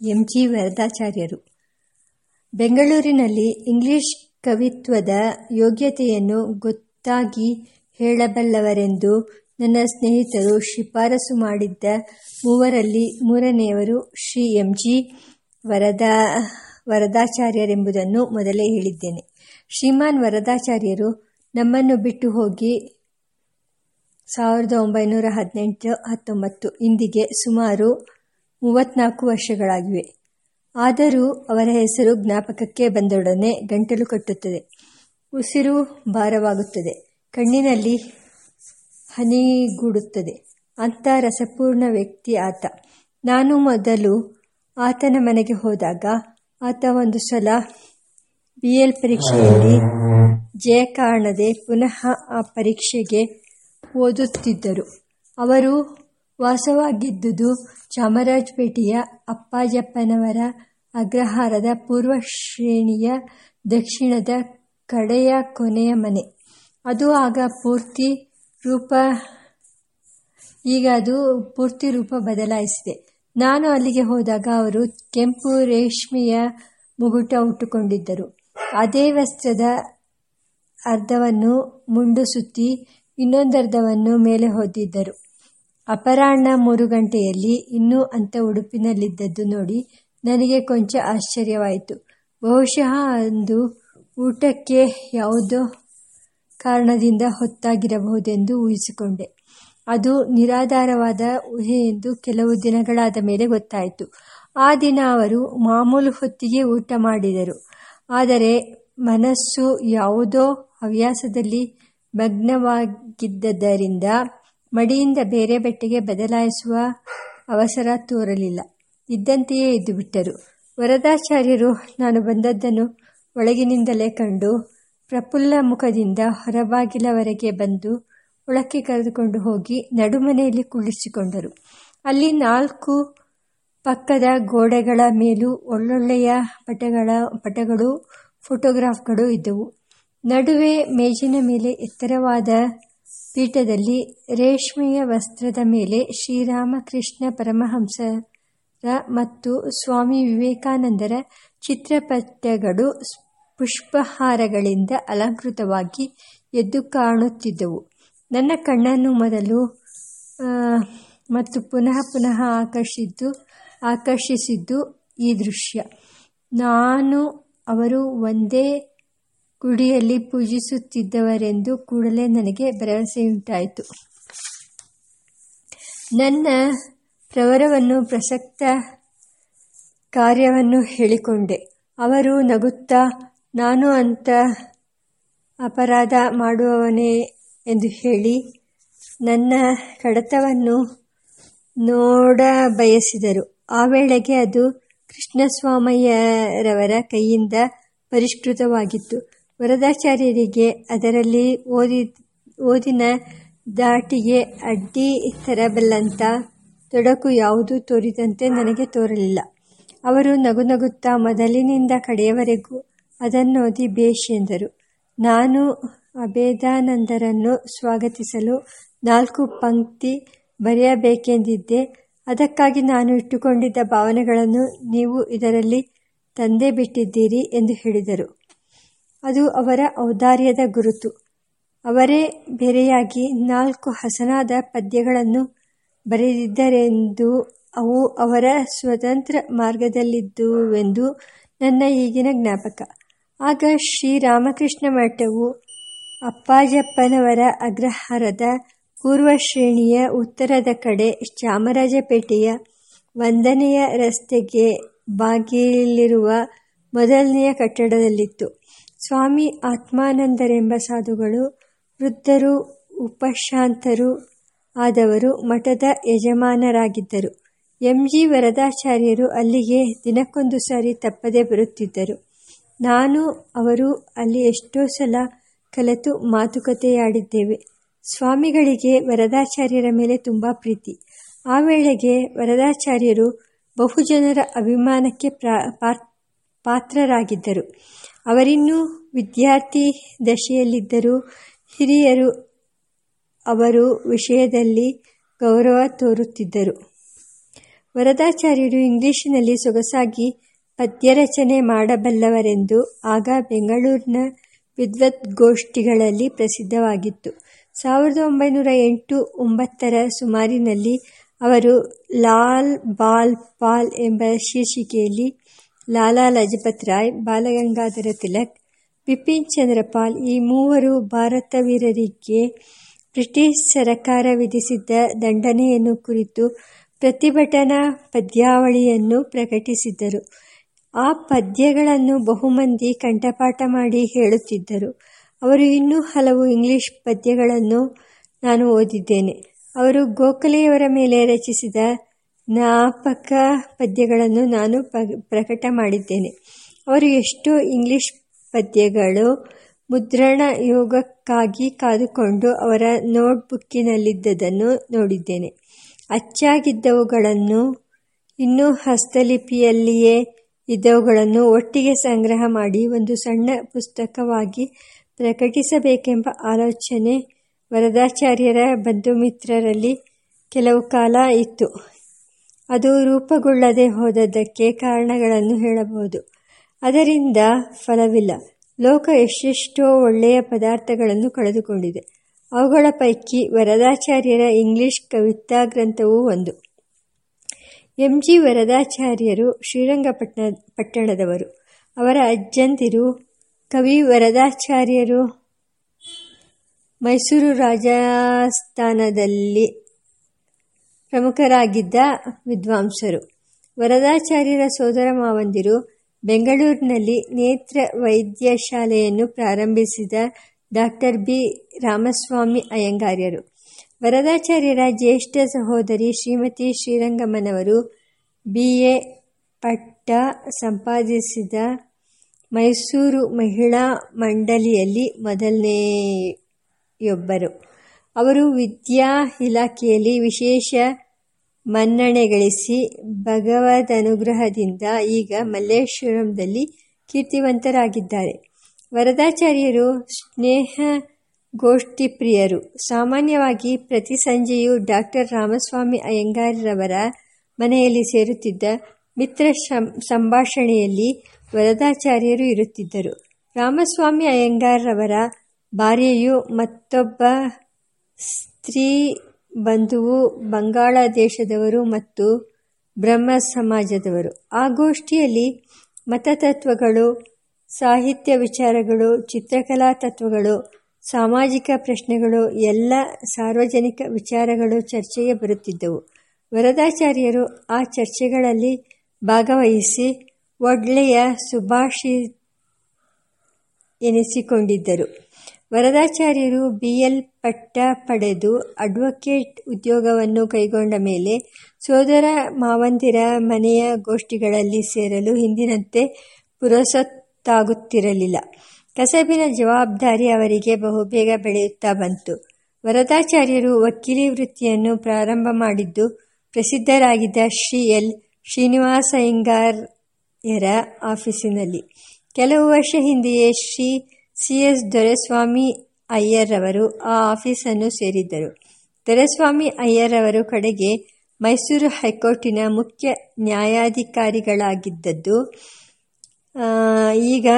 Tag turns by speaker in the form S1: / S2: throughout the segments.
S1: M. G. ವರದಾಚಾರ್ಯರು ಬೆಂಗಳೂರಿನಲ್ಲಿ English ಕವಿತ್ವದ ಯೋಗ್ಯತೆಯನ್ನು ಗೊತ್ತಾಗಿ ಹೇಳಬಲ್ಲವರೆಂದು ನನ್ನ ಸ್ನೇಹಿತರು ಶಿಫಾರಸು ಮಾಡಿದ್ದ ಮೂವರಲ್ಲಿ ಮೂರನೆಯವರು ಶ್ರೀ ಎಂ. ಜಿ. ವರದಾಚಾರ್ಯರೆಂಬುದನ್ನು ಮೊದಲೇ ಹೇಳಿದ್ದೇನೆ. ಶ್ರೀಮಾನ್ ವರದಾಚಾರ್ಯರು ನಮ್ಮನ್ನು ಬಿಟ್ಟು ಹೋಗಿ ಸಾವಿರದ ಒಂಬೈನೂರ ಹದಿನೆಂಟು-ಹತ್ತೊಂಬತ್ತು ಇಂದಿಗೆ ಸುಮಾರು ಮೂವತ್ನಾಲ್ಕು ವರ್ಷಗಳಾಗಿವೆ. ಆದರೂ ಅವರ ಹೆಸರು ಜ್ಞಾಪಕಕ್ಕೆ ಬಂದೊಡನೆ ಗಂಟಲು ಕಟ್ಟುತ್ತದೆ, ಉಸಿರು ಭಾರವಾಗುತ್ತದೆ, ಕಣ್ಣಿನಲ್ಲಿ ಹನಿಗೂಡುತ್ತದೆ. ಅಂತ ರಸಪೂರ್ಣ ವ್ಯಕ್ತಿ ಆತ. ನಾನು ಮೊದಲು ಆತನ ಮನೆಗೆ ಹೋದಾಗ ಆತ ಒಂದು ಸಲ ಬಿ. ಎಲ್. ಪರೀಕ್ಷೆಯಲ್ಲಿ ಜಯ ಕಾಣದೆ ಪುನಃ ಆ ಪರೀಕ್ಷೆಗೆ ಓದುತ್ತಿದ್ದರು. ಅವರು ವಾಸವಾಗಿದ್ದುದು ಚಾಮರಾಜಪೇಟೆಯ ಅಪ್ಪಾಜಪ್ಪನವರ ಅಗ್ರಹಾರದ ಪೂರ್ವ ಶ್ರೇಣಿಯ ದಕ್ಷಿಣದ ಕಡೆಯ ಕೊನೆಯ ಮನೆ. ಅದು ಆಗ ಪೂರ್ತಿ ರೂಪ, ಈಗ ಅದು ಪೂರ್ತಿ ರೂಪ ಬದಲಾಯಿಸಿದೆ. ನಾನು ಅಲ್ಲಿಗೆ ಹೋದಾಗ ಅವರು ಕೆಂಪು ರೇಷ್ಮೆಯ ಮುಗುಟ ಉಟ್ಟುಕೊಂಡಿದ್ದರು. ಅದೇ ವಸ್ತ್ರದ ಅರ್ಧವನ್ನು ಮುಂಡು ಸುತ್ತಿ ಇನ್ನೊಂದರ್ಧವನ್ನು ಮೇಲೆ ಹೊದ್ದಿದ್ದರು. ಅಪರಾಹ್ನ ಮೂರು ಗಂಟೆಯಲ್ಲಿ ಇನ್ನೂ ಅಂಥ ಉಡುಪಿನಲ್ಲಿದ್ದದ್ದು ನೋಡಿ ನನಗೆ ಕೊಂಚ ಆಶ್ಚರ್ಯವಾಯಿತು. ಬಹುಶಃ ಅಂದು ಊಟಕ್ಕೆ ಯಾವುದೋ ಕಾರಣದಿಂದ ಹೊತ್ತಾಗಿರಬಹುದೆಂದು ಊಹಿಸಿಕೊಂಡೆ. ಅದು ನಿರಾಧಾರವಾದ ಊಹೆ ಎಂದು ಕೆಲವು ದಿನಗಳಾದ ಮೇಲೆ ಗೊತ್ತಾಯಿತು. ಆ ದಿನ ಅವರು ಮಾಮೂಲು ಹೊತ್ತಿಗೆ ಊಟ ಮಾಡಿದರು. ಆದರೆ ಮನಸ್ಸು ಯಾವುದೋ ಹವ್ಯಾಸದಲ್ಲಿ ಮಗ್ನವಾಗಿದ್ದರಿಂದ ಮಡಿಯಿಂದ ಬೇರೆ ಬೆಟ್ಟಿಗೆ ಬದಲಾಯಿಸುವ ಅವಸರ ತೋರಲಿಲ್ಲ. ಇದ್ದಂತೆಯೇ ಇದ್ದುಬಿಟ್ಟರು. ವರದಾಚಾರ್ಯರು ನಾನು ಬಂದದ್ದನ್ನು ಒಳಗಿನಿಂದಲೇ ಕಂಡು ಪ್ರಫುಲ್ಲ ಮುಖದಿಂದ ಹೊರಬಾಗಿಲವರೆಗೆ ಬಂದು ಒಳಕ್ಕೆ ಕರೆದುಕೊಂಡು ಹೋಗಿ ನಡುಮನೆಯಲ್ಲಿ ಕುಳ್ಳಿಸಿಕೊಂಡರು ಅಲ್ಲಿ ನಾಲ್ಕು ಪಕ್ಕದ ಗೋಡೆಗಳ ಮೇಲೂ ಒಳ್ಳೊಳ್ಳೆಯ ಪಟಗಳ, ಪಟಗಳು, ಫೋಟೋಗ್ರಾಫ್ಗಳು ಇದ್ದವು ನಡುವೆ ಮೇಜಿನ ಮೇಲೆ ಎತ್ತರವಾದ ಪೀಠದಲ್ಲಿ ರೇಷ್ಮೆಯ ವಸ್ತ್ರದ ಮೇಲೆ ಶ್ರೀರಾಮಕೃಷ್ಣ ಪರಮಹಂಸರ ಮತ್ತು ಸ್ವಾಮಿ ವಿವೇಕಾನಂದರ ಚಿತ್ರಪಟಗಳು ಪುಷ್ಪಹಾರಗಳಿಂದ ಅಲಂಕೃತವಾಗಿ ಎದ್ದು ಕಾಣುತ್ತಿದ್ದವು ನನ್ನ ಕಣ್ಣನ್ನು ಮೊದಲು ಮತ್ತು ಪುನಃ ಪುನಃ ಆಕರ್ಷಿಸಿದ್ದು ಈ ದೃಶ್ಯ. ನಾನು ಅವರು ಒಂದೇ ಗುಡಿಯಲ್ಲಿ ಪೂಜಿಸುತ್ತಿದ್ದವರೆಂದು ಕೂಡಲೇ ನನಗೆ ಭರವಸೆಯುಂಟಾಯಿತು. ನನ್ನ ಪ್ರವರವನ್ನು ಪ್ರಸಕ್ತ ಕಾರ್ಯವನ್ನು ಹೇಳಿಕೊಂಡೆ. ಅವರು ನಗುತ್ತಾ, ನಾನು ಅಂತ ಅಪರಾಧ ಮಾಡುವವನೇ ಎಂದು ಹೇಳಿ ನನ್ನ ಕಡತವನ್ನು ನೋಡಬಯಸಿದರು. ಆ ವೇಳೆಗೆ ಅದು ಕೃಷ್ಣಸ್ವಾಮಯ್ಯರವರ ಕೈಯಿಂದ ಪರಿಷ್ಕೃತವಾಗಿತ್ತು. ವರದಾಚಾರ್ಯರಿಗೆ ಅದರಲ್ಲಿ ಓದಿ, ಓದಿನ ದಾಟಿಗೆ ಅಡ್ಡಿ ತರಬಲ್ಲಂಥ ತೊಡಕು ಯಾವುದೂ ತೋರಿದಂತೆ ನನಗೆ ತೋರಲಿಲ್ಲ. ಅವರು ನಗು ನಗುತ್ತಾ ಮೊದಲಿನಿಂದ ಕಡೆಯವರೆಗೂ ಅದನ್ನೋದಿ ಬೇಷ್ ಎಂದರು. ನಾನು ಅಭೇದಾನಂದರನ್ನು ಸ್ವಾಗತಿಸಲು ನಾಲ್ಕು ಪಂಕ್ತಿ ಬರೆಯಬೇಕೆಂದಿದ್ದೆ. ಅದಕ್ಕಾಗಿ ನಾನು ಇಟ್ಟುಕೊಂಡಿದ್ದ ಭಾವನೆಗಳನ್ನು ನೀವು ಇದರಲ್ಲಿ ತಂದೇ ಬಿಟ್ಟಿದ್ದೀರಿ ಎಂದು ಹೇಳಿದರು. ಅದು ಅವರ ಔದಾರ್ಯದ ಗುರುತು. ಅವರೇ ಬೇರೆಯಾಗಿ ನಾಲ್ಕು ಹಸನಾದ ಪದ್ಯಗಳನ್ನು ಬರೆದಿದ್ದರೆಂದು ಅವು ಅವರ ಸ್ವತಂತ್ರ ಮಾರ್ಗದಲ್ಲಿದ್ದುವೆಂದು ನನ್ನ ಈಗಿನ ಜ್ಞಾಪಕ. ಆಗ ಶ್ರೀರಾಮಕೃಷ್ಣ ಮಠವು ಅಪ್ಪಾಜಪ್ಪನವರ ಅಗ್ರಹಾರದ ಪೂರ್ವ ಶ್ರೇಣಿಯ ಉತ್ತರದ ಕಡೆ ಚಾಮರಾಜಪೇಟೆಯ ಒಂದನೆಯ ರಸ್ತೆಗೆ ಬಾಗಿಲಿರುವ ಮೊದಲನೆಯ ಕಟ್ಟಡದಲ್ಲಿತ್ತು. ಸ್ವಾಮಿ ಆತ್ಮಾನಂದರೆಂಬ ಸಾಧುಗಳು, ವೃದ್ಧರು, ಉಪಶಾಂತರು ಆದವರು ಮಠದ ಯಜಮಾನರಾಗಿದ್ದರು. ಎಂ. ಜಿ. ವರದಾಚಾರ್ಯರು ಅಲ್ಲಿಗೆ ದಿನಕ್ಕೊಂದು ಸಾರಿ ತಪ್ಪದೆ ಬರುತ್ತಿದ್ದರು. ನಾನು, ಅವರು ಅಲ್ಲಿ ಎಷ್ಟೋ ಸಲ ಕಲೆತು ಮಾತುಕತೆಯಾಡಿದ್ದೇವೆ. ಸ್ವಾಮಿಗಳಿಗೆ ವರದಾಚಾರ್ಯರ ಮೇಲೆ ತುಂಬ ಪ್ರೀತಿ. ಆ ವೇಳೆಗೆ ವರದಾಚಾರ್ಯರು ಬಹುಜನರ ಅಭಿಮಾನಕ್ಕೆ ಪಾತ್ರರಾಗಿದ್ದರು. ಅವರಿನ್ನೂ ವಿದ್ಯಾರ್ಥಿ ದಶೆಯಲ್ಲಿದ್ದರೂ ಹಿರಿಯರು ಅವರು ವಿಷಯದಲ್ಲಿ ಗೌರವ ತೋರುತ್ತಿದ್ದರು. ವರದಾಚಾರ್ಯರು ಇಂಗ್ಲಿಶಿನಲ್ಲಿ ಸೊಗಸಾಗಿ ಪದ್ಯರಚನೆ ಮಾಡಬಲ್ಲವರೆಂದು ಆಗ ಬೆಂಗಳೂರಿನ ವಿದ್ವದ್ಗೋಷ್ಠಿಗಳಲ್ಲಿ ಪ್ರಸಿದ್ಧವಾಗಿತ್ತು. ಸಾವಿರದ ಒಂಬೈನೂರ ಎಂಟು ಒಂಬತ್ತರ ಸುಮಾರಿನಲ್ಲಿ ಅವರು ಲಾಲ್ ಬಾಲ್ ಪಾಲ್ ಎಂಬ ಶೀರ್ಷಿಕೆಯಲ್ಲಿ ಲಾಲಾ ಲಜಪತ್ ರಾಯ್, ಬಾಲಗಂಗಾಧರ ತಿಲಕ್, ಬಿಪಿನ್ ಚಂದ್ರಪಾಲ್ ಈ ಮೂವರು ಭಾರತ ವೀರರಿಗೆ ಬ್ರಿಟಿಷ್ ಸರಕಾರ ವಿಧಿಸಿದ್ದ ದಂಡನೆಯನ್ನು ಕುರಿತು ಪ್ರತಿಭಟನಾ ಪದ್ಯಾವಳಿಯನ್ನು ಪ್ರಕಟಿಸಿದ್ದರು. ಆ ಪದ್ಯಗಳನ್ನು ಬಹುಮಂದಿ ಕಂಠಪಾಠ ಮಾಡಿ ಹೇಳುತ್ತಿದ್ದರು. ಅವರು ಇನ್ನೂ ಹಲವು ಇಂಗ್ಲಿಷ್ ಪದ್ಯಗಳನ್ನು ನಾನು ಓದಿದ್ದೇನೆ. ಅವರು ಗೋಖಲೆಯವರ ಮೇಲೆ ರಚಿಸಿದ ಜ್ಞಾಪಕ ಪದ್ಯಗಳನ್ನು ನಾನು ಪ್ರಕಟ ಮಾಡಿದ್ದೇನೆ. ಅವರು ಎಷ್ಟೋ ಇಂಗ್ಲಿಷ್ ಪದ್ಯಗಳು ಮುದ್ರಣ ಯೋಗಕ್ಕಾಗಿ ಕಾದುಕೊಂಡು ಅವರ ನೋಟ್ ಬುಕ್ಕಿನಲ್ಲಿದ್ದದ್ದನ್ನು ನೋಡಿದ್ದೇನೆ. ಅಚ್ಚಾಗಿದ್ದವುಗಳನ್ನು ಇನ್ನೂ ಹಸ್ತಲಿಪಿಯಲ್ಲಿಯೇ ಇದ್ದವುಗಳನ್ನು ಒಟ್ಟಿಗೆ ಸಂಗ್ರಹ ಮಾಡಿ ಒಂದು ಸಣ್ಣ ಪುಸ್ತಕವಾಗಿ ಪ್ರಕಟಿಸಬೇಕೆಂಬ ಆಲೋಚನೆ ವರದಾಚಾರ್ಯರ ಬಂಧುಮಿತ್ರರಲ್ಲಿ ಕೆಲವು ಕಾಲ ಇತ್ತು. ಅದು ರೂಪುಗೊಳ್ಳದೆ ಹೋದದ್ದಕ್ಕೆ ಕಾರಣಗಳನ್ನು ಹೇಳಬಹುದು. ಅದರಿಂದ ಫಲವಿಲ್ಲ. ಲೋಕ ಎಷ್ಟೆಷ್ಟೋ ಒಳ್ಳೆಯ ಪದಾರ್ಥಗಳನ್ನು ಕಳೆದುಕೊಂಡಿದೆ. ಅವುಗಳ ಪೈಕಿ ವರದಾಚಾರ್ಯರ ಇಂಗ್ಲಿಷ್ ಕವಿತಾ ಗ್ರಂಥವೂ ಒಂದು. ಎಂ. ಜಿ. ವರದಾಚಾರ್ಯರು ಶ್ರೀರಂಗಪಟ್ಟಣ ಪಟ್ಟಣದವರು ಅವರ ಅಜ್ಜಂದಿರು ಕವಿ ವರದಾಚಾರ್ಯರು ಮೈಸೂರು ರಾಜಾಸ್ಥಾನದಲ್ಲಿ ಪ್ರಮುಖರಾಗಿದ್ದ ವಿದ್ವಾಂಸರು. ವರದಾಚಾರ್ಯರ ಸೋದರ ಮಾವಂದಿರು ಬೆಂಗಳೂರಿನಲ್ಲಿ ನೇತ್ರ ವೈದ್ಯಶಾಲೆಯನ್ನು ಪ್ರಾರಂಭಿಸಿದ ಡಾಕ್ಟರ್ ಬಿ. ರಾಮಸ್ವಾಮಿ ಅಯ್ಯಂಗಾರ್ಯರು. ವರದಾಚಾರ್ಯರ ಜ್ಯೇಷ್ಠ ಸಹೋದರಿ ಶ್ರೀಮತಿ ಶ್ರೀರಂಗಮ್ಮನವರು ಬಿ. ಎ. ಪಟ್ಟ ಸಂಪಾದಿಸಿದ ಮೈಸೂರು ಮಹಿಳಾ ಮಂಡಳಿಯಲ್ಲಿ ಮೊದಲನೆಯೊಬ್ಬರು. ಅವರು ವಿದ್ಯಾ ಇಲಾಖೆಯಲ್ಲಿ ವಿಶೇಷ ಮನ್ನಣೆಗಳಿಸಿ ಭಗವದನುಗ್ರಹದಿಂದ ಈಗ ಮಲ್ಲೇಶ್ವರಂದಲ್ಲಿ ಕೀರ್ತಿವಂತರಾಗಿದ್ದಾರೆ. ವರದಾಚಾರ್ಯರು ಸ್ನೇಹ ಗೋಷ್ಠಿಪ್ರಿಯರು ಸಾಮಾನ್ಯವಾಗಿ ಪ್ರತಿ ಸಂಜೆಯೂ ಡಾಕ್ಟರ್ ರಾಮಸ್ವಾಮಿ ಅಯ್ಯಂಗಾರ್ಯರವರ ಮನೆಯಲ್ಲಿ ಸೇರುತ್ತಿದ್ದ ಮಿತ್ರ ಸಂಭಾಷಣೆಯಲ್ಲಿ ವರದಾಚಾರ್ಯರು ಇರುತ್ತಿದ್ದರು. ರಾಮಸ್ವಾಮಿ ಅಯ್ಯಂಗಾರ್ಯರವರ ಭಾರ್ಯೆಯು ಮತ್ತೊಬ್ಬ ಸ್ತ್ರೀಬಂಧುವೂ ಬಂಗಾಳ ದೇಶದವರು ಮತ್ತು ಬ್ರಹ್ಮ ಸಮಾಜದವರು ಆ ಗೋಷ್ಠಿಯಲ್ಲಿ ಮತತತ್ವಗಳು ಸಾಹಿತ್ಯ ವಿಚಾರಗಳು, ಚಿತ್ರಕಲಾ ತತ್ವಗಳು ಸಾಮಾಜಿಕ ಪ್ರಶ್ನೆಗಳು, ಎಲ್ಲ ಸಾರ್ವಜನಿಕ ವಿಚಾರಗಳು ಚರ್ಚೆಗೆ ಬರುತ್ತಿದ್ದವು. ವರದಾಚಾರ್ಯರು ಆ ಚರ್ಚೆಗಳಲ್ಲಿ ಭಾಗವಹಿಸಿ ಒಳ್ಳೆಯ ಸುಭಾಷಿ ಎನಿಸಿಕೊಂಡಿದ್ದರು. ವರದಾಚಾರ್ಯರು ಬಿ. ಎಲ್. ಪಟ್ಟ ಪಡೆದು ಅಡ್ವೊಕೇಟ್ ಉದ್ಯೋಗವನ್ನು ಕೈಗೊಂಡ ಮೇಲೆ ಸೋದರ ಮಾವಂದಿರ ಮನೆಯ ಗೋಷ್ಠಿಗಳಲ್ಲಿ ಸೇರಲು ಹಿಂದಿನಂತೆ ಪುರಸೊತ್ತಾಗುತ್ತಿರಲಿಲ್ಲ. ಕಸಬಿನ ಜವಾಬ್ದಾರಿ ಅವರಿಗೆ ಬಹುಬೇಗ ಬೆಳೆಯುತ್ತಾ ಬಂತು. ವರದಾಚಾರ್ಯರು ವಕೀಲಿ ವೃತ್ತಿಯನ್ನು ಪ್ರಾರಂಭ ಮಾಡಿದ್ದು ಪ್ರಸಿದ್ಧರಾಗಿದ್ದ ಶ್ರೀ ಎಲ್. ಶ್ರೀನಿವಾಸಯ್ಯಂಗಾರ್ಯರ ಆಫೀಸಿನಲ್ಲಿ. ಕೆಲವು ವರ್ಷ ಹಿಂದೆಯೇ ಶ್ರೀ ಸಿ. ಎಸ್. ದೊರೆಸ್ವಾಮಿ ಅಯ್ಯರ್ರವರು ಆ ಆಫೀಸನ್ನು ಸೇರಿದ್ದರು. ದೊರೆಸ್ವಾಮಿ ಅಯ್ಯರ್ರವರು ಕಡೆಗೆ ಮೈಸೂರು ಹೈಕೋರ್ಟಿನ ಮುಖ್ಯ ನ್ಯಾಯಾಧಿಕಾರಿಗಳಾಗಿದ್ದದ್ದು ಈಗ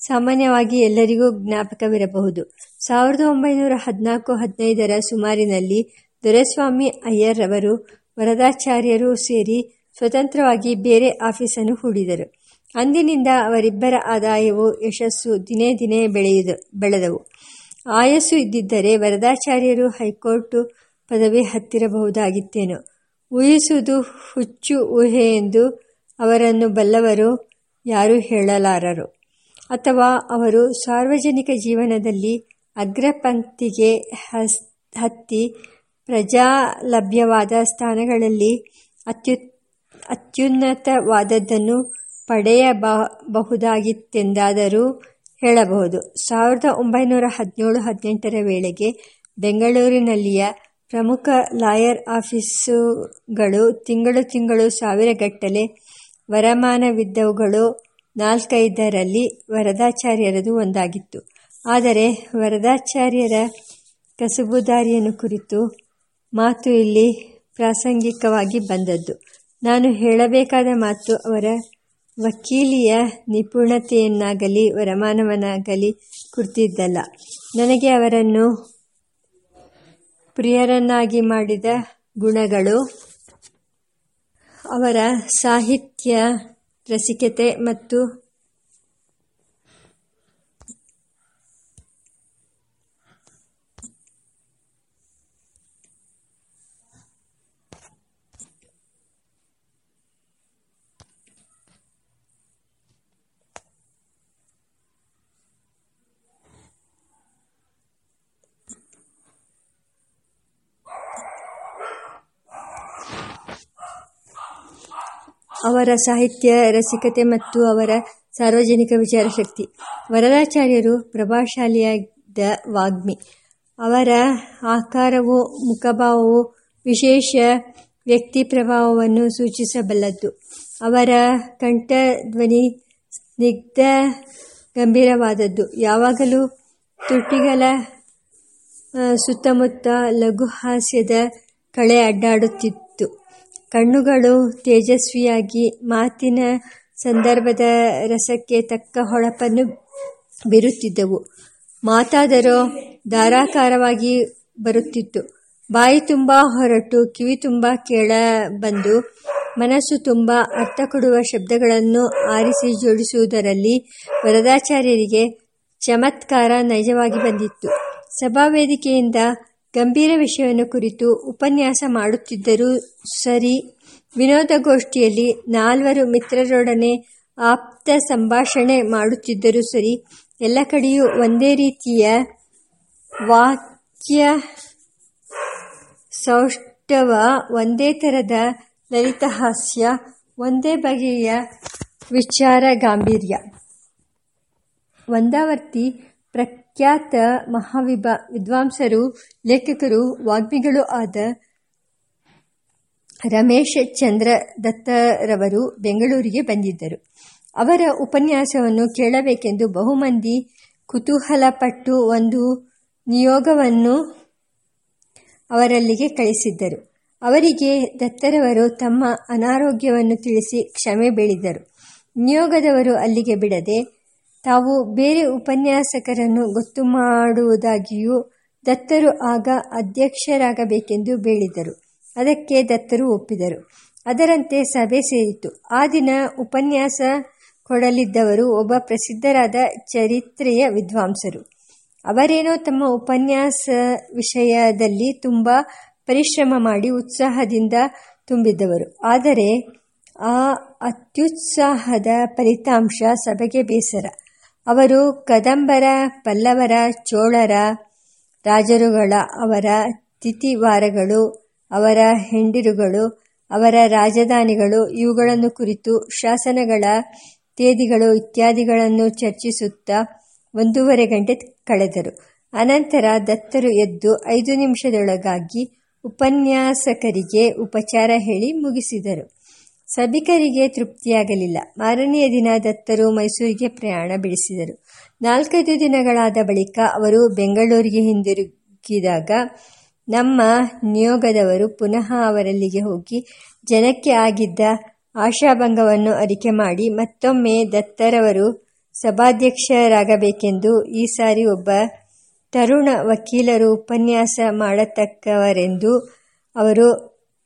S1: ಸಾಮಾನ್ಯವಾಗಿ ಎಲ್ಲರಿಗೂ ಜ್ಞಾಪಕವಿರಬಹುದು. ಸಾವಿರದ ಒಂಬೈನೂರ ಹದಿನಾಲ್ಕು, ಹದಿನೈದರ ಸುಮಾರಿನಲ್ಲಿ ದೊರೆಸ್ವಾಮಿ ಅಯ್ಯರ್ರವರು ವರದಾಚಾರ್ಯರೂ ಸೇರಿ ಸ್ವತಂತ್ರವಾಗಿ ಬೇರೆ ಆಫೀಸನ್ನು ಹೂಡಿದರು. ಅಂದಿನಿಂದ ಅವರಿಬ್ಬರ ಆದಾಯವು ಯಶಸ್ಸು ದಿನೇ ದಿನೇ ಬೆಳೆದವು. ಆಯಸ್ಸು ಇದ್ದಿದ್ದರೆ ವರದಾಚಾರ್ಯರು ಹೈಕೋರ್ಟು ಪದವಿ ಹತ್ತಿರಬಹುದಾಗಿತ್ತೇನು ಊಹಿಸುವುದು ಹುಚ್ಚು ಊಹೆ ಎಂದು ಅವರನ್ನು ಬಲ್ಲವರು ಯಾರು ಹೇಳಲಾರರು. ಅಥವಾ ಅವರು ಸಾರ್ವಜನಿಕ ಜೀವನದಲ್ಲಿ ಅಗ್ರಪಂಕ್ತಿಗೆ ಹತ್ತಿ ಪ್ರಜಾಲಭ್ಯವಾದ ಸ್ಥಾನಗಳಲ್ಲಿ ಅತ್ಯುನ್ನತವಾದದ್ದನ್ನು ಪಡೆಯಬಹುದಾಗಿತ್ತೆಂದಾದರೂ ಹೇಳಬಹುದು. ಸಾವಿರದ ಒಂಬೈನೂರ ಹದಿನೇಳು, ಹದಿನೆಂಟರ ವೇಳೆಗೆ ಬೆಂಗಳೂರಿನಲ್ಲಿಯ ಪ್ರಮುಖ ಲಾಯರ್ ಆಫೀಸುಗಳು ತಿಂಗಳು ತಿಂಗಳು ಸಾವಿರಗಟ್ಟಲೆ ವರಮಾನವಿದ್ದವುಗಳು ನಾಲ್ಕೈದರಲ್ಲಿ ವರದಾಚಾರ್ಯರದು ಒಂದಾಗಿತ್ತು. ಆದರೆ ವರದಾಚಾರ್ಯರ ಕಸುಬುದಾರಿಯನ್ನು ಕುರಿತು ಮಾತು ಇಲ್ಲಿ ಪ್ರಾಸಂಗಿಕವಾಗಿ ಬಂದದ್ದು ನಾನು ಹೇಳಬೇಕಾದ ಮಾತು ಅವರ ವಕೀಲಿಯ ನಿಪುಣತೆಯನ್ನಾಗಲಿ ವರಮಾನವನ್ನಾಗಲಿ ಕುರ್ತಿದ್ದಲ್ಲ. ನನಗೆ ಅವರನ್ನು ಪ್ರಿಯರನ್ನಾಗಿ ಮಾಡಿದ ಗುಣಗಳು ಅವರ ಸಾಹಿತ್ಯ ರಸಿಕತೆ ಮತ್ತು ಅವರ ಸಾಹಿತ್ಯ, ರಸಿಕತೆ ಮತ್ತು ಅವರ ಸಾರ್ವಜನಿಕ ವಿಚಾರಶಕ್ತಿ ವರದಾಚಾರ್ಯರು ಪ್ರಭಾವಶಾಲಿಯಾದ ವಾಗ್ಮಿ. ಅವರ ಆಕಾರವು ಮುಖಭಾವವು ವಿಶೇಷ ವ್ಯಕ್ತಿ ಪ್ರಭಾವವನ್ನು ಸೂಚಿಸಬಲ್ಲದ್ದು. ಅವರ ಕಂಠಧ್ವನಿ ಸ್ನಿಗ್ಧ, ಗಂಭೀರವಾದದ್ದು. ಯಾವಾಗಲೂ ತುಟಿಗಳ ಸುತ್ತಮುತ್ತ ಲಘು ಹಾಸ್ಯದ ಕಳೆ ಅಡ್ಡಾಡುತ್ತಿತ್ತು. ಕಣ್ಣುಗಳು ತೇಜಸ್ವಿಯಾಗಿ ಮಾತಿನ ಸಂದರ್ಭದ ರಸಕ್ಕೆ ತಕ್ಕ ಹೊಳಪನ್ನು ಬೀರುತ್ತಿದ್ದವು. ಮಾತಾದರೋ ಧಾರಾಕಾರವಾಗಿ ಬರುತ್ತಿತ್ತು. ಬಾಯಿ ತುಂಬ ಹೊರಟು, ಕಿವಿ ತುಂಬ ಕೇಳಬಂದು, ಮನಸ್ಸು ತುಂಬ ಅರ್ಥ ಕೊಡುವ ಶಬ್ದಗಳನ್ನು ಆರಿಸಿ ಜೋಡಿಸುವುದರಲ್ಲಿ ವರದಾಚಾರ್ಯರಿಗೆ ಚಮತ್ಕಾರ ನೈಜವಾಗಿ ಬಂದಿತ್ತು. ಸಭಾವೇದಿಕೆಯಿಂದ ಗಂಭೀರ ವಿಷಯವನ್ನು ಕುರಿತು ಉಪನ್ಯಾಸ ಮಾಡುತ್ತಿದ್ದರೂ ಸರಿ. ವಿನೋದಗೋಷ್ಠಿಯಲ್ಲಿ ನಾಲ್ವರು ಮಿತ್ರರೊಡನೆ ಆಪ್ತ ಸಂಭಾಷಣೆ ಮಾಡುತ್ತಿದ್ದರೂ ಸರಿ. ಎಲ್ಲ ಕಡೆಯೂ ಒಂದೇ ರೀತಿಯ ವಾಕ್ಯ ಸೌಷ್ಠವ, ಒಂದೇ ಥರದ ಲಲಿತಹಾಸ್ಯ ಒಂದೇ ಬಗೆಯ ವಿಚಾರ ಗಾಂಭೀರ್ಯ. ಒಂದಾವರ್ತಿ ಪ್ರಖ್ಯಾತ ಮಹಾವಿಭ, ವಿದ್ವಾಂಸರು, ಲೇಖಕರು, ವಾಗ್ಮಿಗಳೂ ಆದ ರಮೇಶ್ ಚಂದ್ರ ದತ್ತರವರು ಬೆಂಗಳೂರಿಗೆ ಬಂದಿದ್ದರು. ಅವರ ಉಪನ್ಯಾಸವನ್ನು ಕೇಳಬೇಕೆಂದು ಬಹುಮಂದಿ ಕುತೂಹಲಪಟ್ಟು ಒಂದು ನಿಯೋಗವನ್ನು ಅವರಲ್ಲಿಗೆ ಕಳಿಸಿದ್ದರು. ಅವರಿಗೆ ದತ್ತರವರು ತಮ್ಮ ಅನಾರೋಗ್ಯವನ್ನು ತಿಳಿಸಿ ಕ್ಷಮೆ ಬೇಡಿದರು. ನಿಯೋಗದವರು ಅಲ್ಲಿಗೆ ಬಿಡದೆ ತಾವು ಬೇರೆ ಉಪನ್ಯಾಸಕರನ್ನು ಗೊತ್ತು ಮಾಡುವುದಾಗಿಯೂ ದತ್ತರು ಆಗ ಅಧ್ಯಕ್ಷರಾಗಬೇಕೆಂದು ಬೇಡಿದರು. ಅದಕ್ಕೆ ದತ್ತರು ಒಪ್ಪಿದರು. ಅದರಂತೆ ಸಭೆ ಸೇರಿತು ಆ ದಿನ ಉಪನ್ಯಾಸ ಕೊಡಲಿದ್ದವರು ಒಬ್ಬ ಪ್ರಸಿದ್ಧರಾದ ಚರಿತ್ರೆಯ ವಿದ್ವಾಂಸರು. ಅವರೇನೋ ತಮ್ಮ ಉಪನ್ಯಾಸ ವಿಷಯದಲ್ಲಿ ತುಂಬ ಪರಿಶ್ರಮ ಮಾಡಿ ಉತ್ಸಾಹದಿಂದ ತುಂಬಿದ್ದವರು. ಆದರೆ ಆ ಅತ್ಯುತ್ಸಾಹದ ಫಲಿತಾಂಶ ಸಭೆಗೆ ಬೇಸರ. ಅವರು ಕದಂಬರ, ಪಲ್ಲವರ, ಚೋಳರ, ರಾಜರುಗಳ, ಅವರ ತಿಥಿವಾರಗಳು, ಅವರ ಹೆಂಡಿರುಗಳು, ಅವರ ರಾಜಧಾನಿಗಳು, ಇವುಗಳನ್ನು ಕುರಿತು ಶಾಸನಗಳ ತೇದಿಗಳು ಇತ್ಯಾದಿಗಳನ್ನು ಚರ್ಚಿಸುತ್ತಾ ಒಂದೂವರೆ ಗಂಟೆ ಕಳೆದರು. ಅನಂತರ ದತ್ತರು ಎದ್ದು ಐದು ನಿಮಿಷದೊಳಗಾಗಿ ಉಪನ್ಯಾಸಕರಿಗೆ ಉಪಚಾರ ಹೇಳಿ ಮುಗಿಸಿದರು. ಸಭಿಕರಿಗೆ ತೃಪ್ತಿಯಾಗಲಿಲ್ಲ. ಮಾರನೆಯ ದಿನ ದತ್ತರು ಮೈಸೂರಿಗೆ ಪ್ರಯಾಣ ಬೆಳೆಸಿದರು ನಾಲ್ಕೈದು ದಿನಗಳಾದ ಬಳಿಕ ಅವರು ಬೆಂಗಳೂರಿಗೆ ಹಿಂದಿರುಗಿದಾಗ ನಮ್ಮ ನಿಯೋಗದವರು ಪುನಃ ಅವರಲ್ಲಿಗೆ ಹೋಗಿ ಜನಕ್ಕೆ ಆಗಿದ್ದ ಆಶಾಭಂಗವನ್ನು ಅರಿಕೆ ಮಾಡಿ ಮತ್ತೊಮ್ಮೆ ದತ್ತರವರು ಸಭಾಧ್ಯಕ್ಷರಾಗಬೇಕೆಂದು ಈ ಸಾರಿ ಒಬ್ಬ ತರುಣ ವಕೀಲರು ಉಪನ್ಯಾಸ ಮಾಡತಕ್ಕವರೆಂದು ಅವರು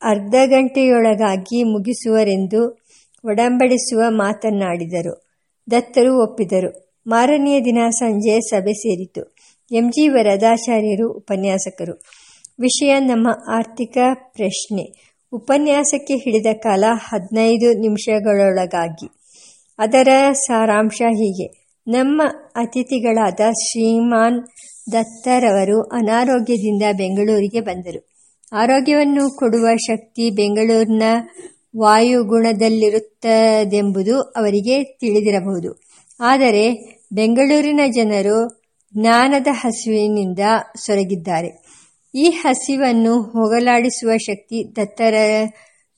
S1: ಅರ್ಧ ಗಂಟೆಯೊಳಗಾಗಿ ಮುಗಿಸುವರೆಂದು ಒಡಂಬಡಿಸುವ ಮಾತನ್ನಾಡಿದರು. ದತ್ತರು ಒಪ್ಪಿದರು. ಮಾರನೆಯ ದಿನ ಸಂಜೆ ಸಭೆ ಸೇರಿತು. ಎಂಜಿ ವರದಾಚಾರ್ಯರು ಉಪನ್ಯಾಸಕರು. ವಿಷಯ ನಮ್ಮ ಆರ್ಥಿಕ ಪ್ರಶ್ನೆ. ಉಪನ್ಯಾಸಕ್ಕೆ ಹಿಡಿದ ಕಾಲ ಹದಿನೈದು ನಿಮಿಷಗಳೊಳಗಾಗಿ. ಅದರ ಸಾರಾಂಶ ಹೀಗೆ. ನಮ್ಮ ಅತಿಥಿಗಳಾದ ಶ್ರೀಮಾನ್ ದತ್ತರವರು ಅನಾರೋಗ್ಯದಿಂದ ಬೆಂಗಳೂರಿಗೆ ಬಂದರು. ಆರೋಗ್ಯವನ್ನು ಕೊಡುವ ಶಕ್ತಿ ಬೆಂಗಳೂರಿನ ವಾಯುಗುಣದಲ್ಲಿರುತ್ತದೆಂಬುದು ಅವರಿಗೆ ತಿಳಿದಿರಬಹುದು. ಆದರೆ ಬೆಂಗಳೂರಿನ ಜನರು ಜ್ಞಾನದ ಹಸಿವಿನಿಂದ ಸೊರಗಿದ್ದಾರೆ. ಈ ಹಸಿವನ್ನು ಹೋಗಲಾಡಿಸುವ ಶಕ್ತಿ ದತ್ತರ,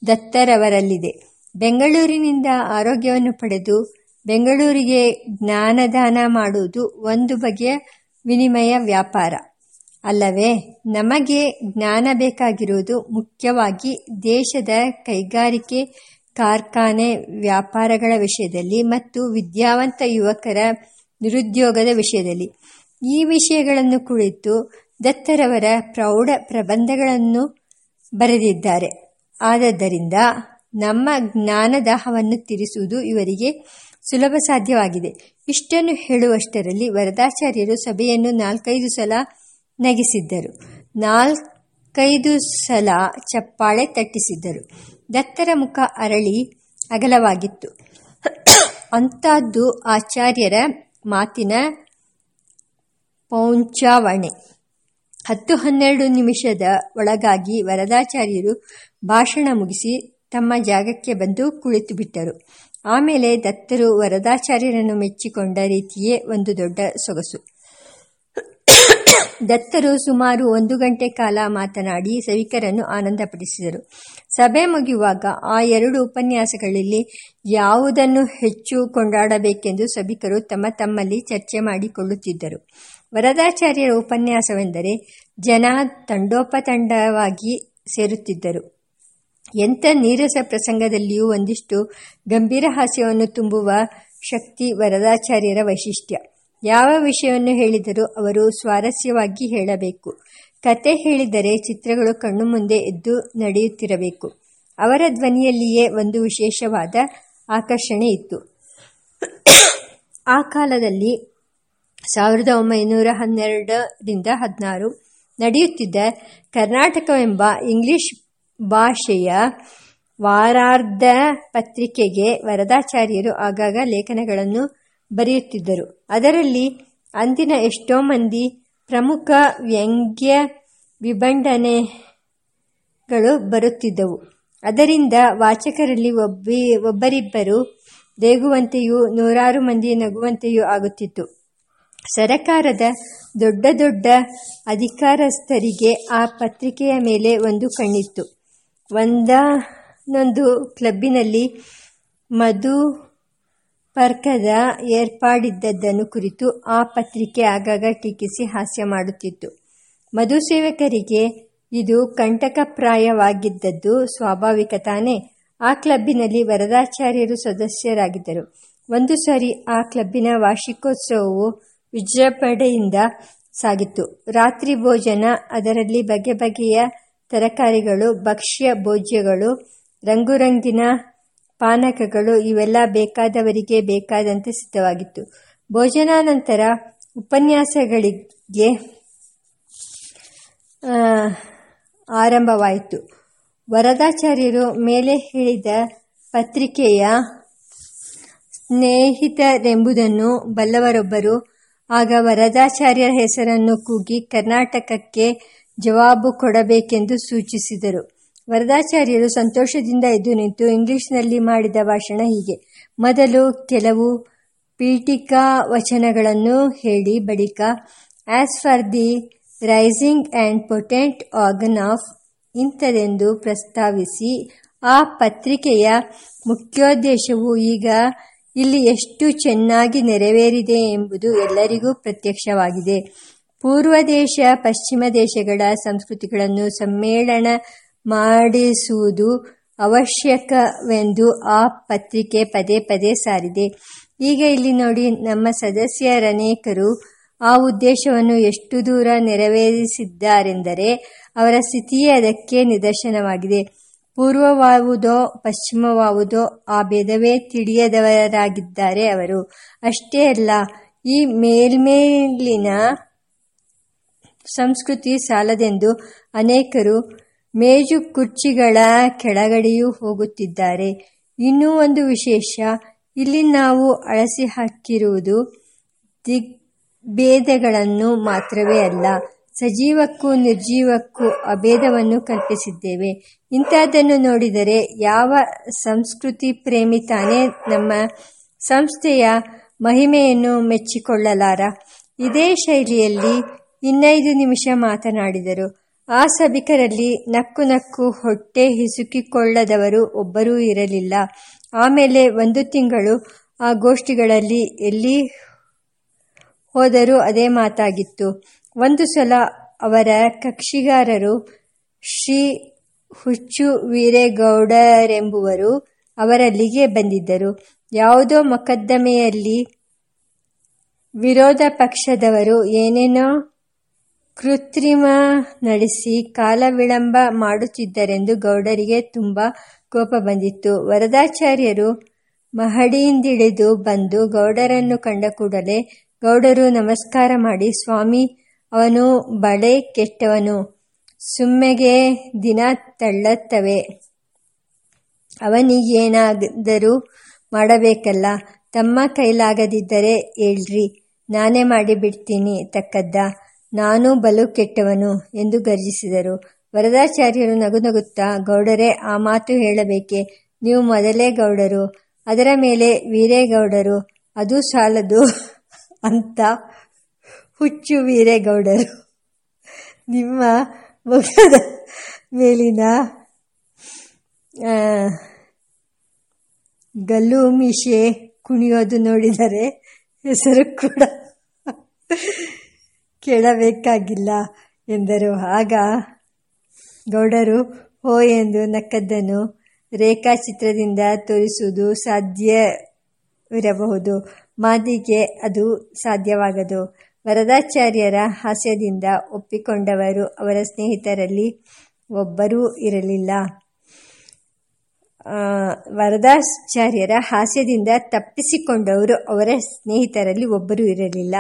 S1: ದತ್ತರವರಲ್ಲಿದೆ. ಬೆಂಗಳೂರಿನಿಂದ ಆರೋಗ್ಯವನ್ನು ಪಡೆದು ಬೆಂಗಳೂರಿಗೆ ಜ್ಞಾನದಾನ ಮಾಡುವುದು ಒಂದು ಬಗೆಯ ವಿನಿಮಯ ವ್ಯಾಪಾರ. ಅಲ್ಲವೇ, ನಮಗೆ ಜ್ಞಾನ ಬೇಕಾಗಿರುವುದು ಮುಖ್ಯವಾಗಿ ದೇಶದ ಕೈಗಾರಿಕೆ, ಕಾರ್ಖಾನೆ, ವ್ಯಾಪಾರಗಳ ವಿಷಯದಲ್ಲಿ ಮತ್ತು ವಿದ್ಯಾವಂತ ಯುವಕರ ನಿರುದ್ಯೋಗದ ವಿಷಯದಲ್ಲಿ. ಈ ವಿಷಯಗಳನ್ನು ಕುರಿತು ದತ್ತರವರ ಪ್ರೌಢ ಪ್ರಬಂಧಗಳನ್ನು ಬರೆದಿದ್ದಾರೆ. ಆದ್ದರಿಂದ ನಮ್ಮ ಜ್ಞಾನದಾಹವನ್ನು ತೀರಿಸುವುದು ಇವರಿಗೆ ಸುಲಭ ಸಾಧ್ಯವಾಗಿದೆ. ಇಷ್ಟನ್ನು ಹೇಳುವಷ್ಟರಲ್ಲಿ ವರದಾಚಾರ್ಯರು ಸಭೆಯನ್ನು ನಾಲ್ಕೈದು ಸಲ ನಗಿಸಿದ್ದರು. ನಾಲ್ಕೈದು ಸಲ ಚಪ್ಪಾಳೆ ತಟ್ಟಿಸಿದ್ದರು. ದತ್ತರ ಮುಖ ಅರಳಿ ಅಗಲವಾಗಿತ್ತು. ಅಂಥದ್ದು ಆಚಾರ್ಯರ ಮಾತಿನ ಪೌಂಚಾವಣೆ. ಹತ್ತು ಹನ್ನೆರಡು ನಿಮಿಷದ ಒಳಗಾಗಿ ವರದಾಚಾರ್ಯರು ಭಾಷಣ ಮುಗಿಸಿ ತಮ್ಮ ಜಾಗಕ್ಕೆ ಬಂದು ಕುಳಿತು ಬಿಟ್ಟರು ಆಮೇಲೆ ದತ್ತರು ವರದಾಚಾರ್ಯರನ್ನು ಮೆಚ್ಚಿಕೊಂಡ ರೀತಿಯೇ ಒಂದು ದೊಡ್ಡ ಸೊಗಸು. ದತ್ತರು ಸುಮಾರು ಒಂದು ಗಂಟೆ ಕಾಲ ಮಾತನಾಡಿ ಸವಿಕರನ್ನು ಆನಂದಪಡಿಸಿದರು. ಸಭೆ ಮುಗಿಯುವಾಗ ಆ ಎರಡು ಉಪನ್ಯಾಸಗಳಲ್ಲಿ ಯಾವುದನ್ನು ಹೆಚ್ಚು ಕೊಂಡಾಡಬೇಕೆಂದು ಸಭಿಕರು ತಮ್ಮ ತಮ್ಮಲ್ಲಿ ಚರ್ಚೆ ಮಾಡಿಕೊಳ್ಳುತ್ತಿದ್ದರು. ವರದಾಚಾರ್ಯರ ಉಪನ್ಯಾಸವೆಂದರೆ ಜನ ತಂಡೋಪತಂಡವಾಗಿ ಸೇರುತ್ತಿದ್ದರು. ಎಂಥ ನೀರಸ ಪ್ರಸಂಗದಲ್ಲಿಯೂ ಒಂದಿಷ್ಟು ಗಂಭೀರ ಹಾಸ್ಯವನ್ನು ತುಂಬುವ ಶಕ್ತಿ ವರದಾಚಾರ್ಯರ ವೈಶಿಷ್ಟ್ಯ. ಯಾವ ವಿಷಯವನ್ನು ಹೇಳಿದರೂ ಅವರು ಸ್ವಾರಸ್ಯವಾಗಿ ಹೇಳಬೇಕು. ಕತೆ ಹೇಳಿದರೆ ಚಿತ್ರಗಳು ಕಣ್ಣು ಮುಂದೆ ಎದ್ದು ನಡೆಯುತ್ತಿರಬೇಕು. ಅವರ ಧ್ವನಿಯಲ್ಲಿಯೇ ಒಂದು ವಿಶೇಷವಾದ ಆಕರ್ಷಣೆ ಇತ್ತು. ಆ ಕಾಲದಲ್ಲಿ ಸಾವಿರದ ಒಂಬೈನೂರ ಹನ್ನೆರಡರಿಂದ ಹದಿನಾರು ನಡೆಯುತ್ತಿದ್ದ ಕರ್ನಾಟಕವೆಂಬ ಇಂಗ್ಲಿಷ್ ಭಾಷೆಯ ವಾರಾರ್ಧ ಪತ್ರಿಕೆಗೆ ವರದಾಚಾರ್ಯರು ಆಗಾಗ ಲೇಖನಗಳನ್ನು ಬರೆಯುತ್ತಿದ್ದರು. ಅದರಲ್ಲಿ ಅಂದಿನ ಎಷ್ಟೋ ಮಂದಿ ಪ್ರಮುಖ ವ್ಯಂಗ್ಯ ವಿಭಂಡನೆಗಳು ಬರುತ್ತಿದ್ದವು. ಅದರಿಂದ ವಾಚಕರಲ್ಲಿ ಒಬ್ಬಿ, ಒಬ್ಬರಿಬ್ಬರು ದೇಗುವಂತೆಯೂ ನೂರಾರು ಮಂದಿ ನಗುವಂತೆಯೂ ಆಗುತ್ತಿತ್ತು. ಸರಕಾರದ ದೊಡ್ಡ ದೊಡ್ಡ ಅಧಿಕಾರಸ್ಥರಿಗೆ ಆ ಪತ್ರಿಕೆಯ ಮೇಲೆ ಒಂದು ಕಣ್ಣಿತ್ತು. ಒಂದಾನೊಂದು ಕ್ಲಬ್ಬಿನಲ್ಲಿ ಮಧು ಪರ್ಕದ ಏರ್ಪಾಡಿದ್ದದ್ದನ್ನು ಕುರಿತು ಆ ಪತ್ರಿಕೆ ಆಗಾಗ ಟೀಕಿಸಿ ಹಾಸ್ಯ ಮಾಡುತ್ತಿತ್ತು. ಮಧುಸೇವಕರಿಗೆ ಇದು ಕಂಟಕಪ್ರಾಯವಾಗಿದ್ದದ್ದು ಸ್ವಾಭಾವಿಕ ತಾನೇ. ಆ ಕ್ಲಬ್ಬಿನಲ್ಲಿ ವರದಾಚಾರ್ಯರು ಸದಸ್ಯರಾಗಿದ್ದರು. ಒಂದು ಸಾರಿ ಆ ಕ್ಲಬ್ಬಿನ ವಾರ್ಷಿಕೋತ್ಸವವು ವಿಜೃಂಭಣೆಯಿಂದ ಸಾಗಿತ್ತು. ರಾತ್ರಿ ಭೋಜನ, ಅದರಲ್ಲಿ ಬಗೆ ಬಗೆಯ ತರಕಾರಿಗಳು, ಭಕ್ಷ್ಯ, ಭೋಜ್ಯಗಳು, ರಂಗುರಂಗಿನ ಪಾನಕಗಳು ಇವೆಲ್ಲ ಬೇಕಾದವರಿಗೆ ಬೇಕಾದಂತೆ ಸಿದ್ಧವಾಗಿತ್ತು. ಭೋಜನಾನಂತರ ಉಪನ್ಯಾಸಗಳಿಗೆ ಆರಂಭವಾಯಿತು. ವರದಾಚಾರ್ಯರು ಮೇಲೆ ಹೇಳಿದ ಪತ್ರಿಕೆಯ ಸ್ನೇಹಿತರೆಂಬುದನ್ನು ಬಲ್ಲವರೊಬ್ಬರು, ಆಗ ವರದಾಚಾರ್ಯರ ಹೆಸರನ್ನು ಕೂಗಿ ಕರ್ನಾಟಕಕ್ಕೆ ಜವಾಬು ಕೊಡಬೇಕೆಂದು ಸೂಚಿಸಿದರು. ವರದಾಚಾರ್ಯರು ಸಂತೋಷದಿಂದ ಎದ್ದು ನಿಂತು ಇಂಗ್ಲಿಷ್ನಲ್ಲಿ ಮಾಡಿದ ಭಾಷಣ ಹೀಗೆ. ಮೊದಲು ಕೆಲವು ಪೀಠಿಕಾ ವಚನಗಳನ್ನು ಹೇಳಿ, ಬಳಿಕ as for the rising and potent organ of ಇಂಥದೆಂದು ಪ್ರಸ್ತಾವಿಸಿ, ಆ ಪತ್ರಿಕೆಯ ಮುಖ್ಯೋದ್ದೇಶವು ಈಗ ಇಲ್ಲಿ ಎಷ್ಟು ಚೆನ್ನಾಗಿ ನೆರವೇರಿದೆ ಎಂಬುದು ಎಲ್ಲರಿಗೂ ಪ್ರತ್ಯಕ್ಷವಾಗಿದೆ. ಪೂರ್ವ ದೇಶ, ಪಶ್ಚಿಮ ದೇಶಗಳ ಸಂಸ್ಕೃತಿಗಳನ್ನು ಸಮ್ಮೇಳನ ಮಾಡಿಸುವುದು ಅವಶ್ಯಕವೆಂದು ಆ ಪತ್ರಿಕೆ ಪದೇ ಪದೇ ಸಾರಿದೆ. ಈಗ ಇಲ್ಲಿ ನೋಡಿ, ನಮ್ಮ ಸದಸ್ಯರನೇಕರು ಆ ಉದ್ದೇಶವನ್ನು ಎಷ್ಟು ದೂರ ನೆರವೇರಿಸಿದ್ದಾರೆಂದರೆ, ಅವರ ಸ್ಥಿತಿಯೇ ಅದಕ್ಕೆ ನಿದರ್ಶನವಾಗಿದೆ. ಪೂರ್ವವಾವುದೋ, ಪಶ್ಚಿಮವಾವುದೋ, ಆ ಭೇದವೇ ತಿಳಿಯದವರಾಗಿದ್ದಾರೆ ಅವರು. ಅಷ್ಟೇ ಅಲ್ಲ, ಈ ಮೇಲ್ಮೇಲಿನ ಸಂಸ್ಕೃತಿ ಸಾಲದೆಂದು ಅನೇಕರು ಮೇಜು ಕುರ್ಚಿಗಳ ಕೆಳಗಡೆಯೂ ಹೋಗುತ್ತಿದ್ದಾರೆ. ಇನ್ನೂ ಒಂದು ವಿಶೇಷ, ಇಲ್ಲಿ ನಾವು ಅಳಸಿ ಹಾಕಿರುವುದು ದಿಗ್ಭೇದಗಳನ್ನು ಮಾತ್ರವೇ ಅಲ್ಲ, ಸಜೀವಕ್ಕೂ ನಿರ್ಜೀವಕ್ಕೂ ಅಭೇದವನ್ನು ಕಲ್ಪಿಸಿದ್ದೇವೆ. ಇಂಥದ್ದನ್ನು ನೋಡಿದರೆ ಯಾವ ಸಂಸ್ಕೃತಿ ಪ್ರೇಮಿ ತಾನೇ ನಮ್ಮ ಸಂಸ್ಥೆಯ ಮಹಿಮೆಯನ್ನು ಮೆಚ್ಚಿಕೊಳ್ಳಲಾರ. ಇದೇ ಶೈಲಿಯಲ್ಲಿ ಇನ್ನೈದು ನಿಮಿಷ ಮಾತನಾಡಿದರು. ಆ ಸಭಿಕರಲ್ಲಿ ನಕ್ಕು ನಕ್ಕು ಹೊಟ್ಟೆ ಹಿಸುಕಿಕೊಳ್ಳದವರು ಒಬ್ಬರೂ ಇರಲಿಲ್ಲ. ಆಮೇಲೆ ಒಂದು ತಿಂಗಳು ಆ ಗೋಷ್ಠಿಗಳಲ್ಲಿ ಎಲ್ಲಿ ಹೋದರೂ ಅದೇ ಮಾತಾಗಿತ್ತು. ಒಂದು ಸಲ ಅವರ ಕಕ್ಷಿಗಾರರು ಶ್ರೀ ಹುಚ್ಚು ವೀರೇಗೌಡರೆಂಬುವರು ಅವರಲ್ಲಿಗೆ ಬಂದಿದ್ದರು. ಯಾವುದೋ ಮೊಕದ್ದಮೆಯಲ್ಲಿ ವಿರೋಧ ಪಕ್ಷದವರು ಏನೇನೋ ಕೃತ್ರಿಮ ನಡೆಸಿ ಕಾಲ ವಿಳಂಬ ಮಾಡುತ್ತಿದ್ದರೆಂದು ಗೌಡರಿಗೆ ತುಂಬ ಕೋಪ ಬಂದಿತ್ತು. ವರದಾಚಾರ್ಯರು ಮಹಡಿಯಿಂದಿಳಿದು ಬಂದು ಗೌಡರನ್ನು ಕಂಡ ಕೂಡಲೇ ಗೌಡರು ನಮಸ್ಕಾರ ಮಾಡಿ, ಸ್ವಾಮಿ, ಅವನು ಬಳೆ ಕೆಟ್ಟವನು. ಸುಮ್ಮೆಗೆ ದಿನ ತಳ್ಳತ್ತವೆ. ಅವನಿಗೇನಾದರೂ ಮಾಡಬೇಕಲ್ಲ. ತಮ್ಮ ಕೈಲಾಗದಿದ್ದರೆ ಹೇಳ್ರಿ. ನಾನೇ ಮಾಡಿಬಿಡ್ತೀನಿ ತಕ್ಕದ್ದ. ನಾನು ಬಲು ಕೆಟ್ಟವನು ಎಂದು ಗರ್ಜಿಸಿದರು. ವರದಾಚಾರ್ಯರು ನಗುನಗುತ್ತಾ, ಗೌಡರೇ, ಆ ಮಾತು ಹೇಳಬೇಕೆ? ನೀವು ಮೊದಲೇ ಗೌಡರು, ಅದರ ಮೇಲೆ ವೀರೇಗೌಡರು, ಅದು ಸಾಲದು ಅಂತ ಹುಚ್ಚು ವೀರೇಗೌಡರು. ನಿಮ್ಮ ಮುಖದ ಮೇಲಿನ ಗಲ್ಲು ಮೀಶೆ ಕುಣಿಯೋದು ನೋಡಿದರೆ ಹೆಸರು ಕೂಡ ಕೇಳಬೇಕಾಗಿಲ್ಲ ಎಂದರು. ಆಗ ಗೌಡರು, ಹೋ ಎಂದು ನಕ್ಕದ್ದನ್ನು ರೇಖಾಚಿತ್ರದಿಂದ ತೋರಿಸುವುದು ಸಾಧ್ಯವಿರಬಹುದು. ಮಾದಿಗೆ ಅದು ಸಾಧ್ಯವಾಗದು. ವರದಾಚಾರ್ಯರ ಹಾಸ್ಯದಿಂದ ಒಪ್ಪಿಕೊಂಡವರು ಅವರ ಸ್ನೇಹಿತರಲ್ಲಿ ಒಬ್ಬರೂ ಇರಲಿಲ್ಲ. ವರದಾಚಾರ್ಯರ ಹಾಸ್ಯದಿಂದ ತಪ್ಪಿಸಿಕೊಂಡವರು ಅವರ ಸ್ನೇಹಿತರಲ್ಲಿ ಒಬ್ಬರು ಇರಲಿಲ್ಲ.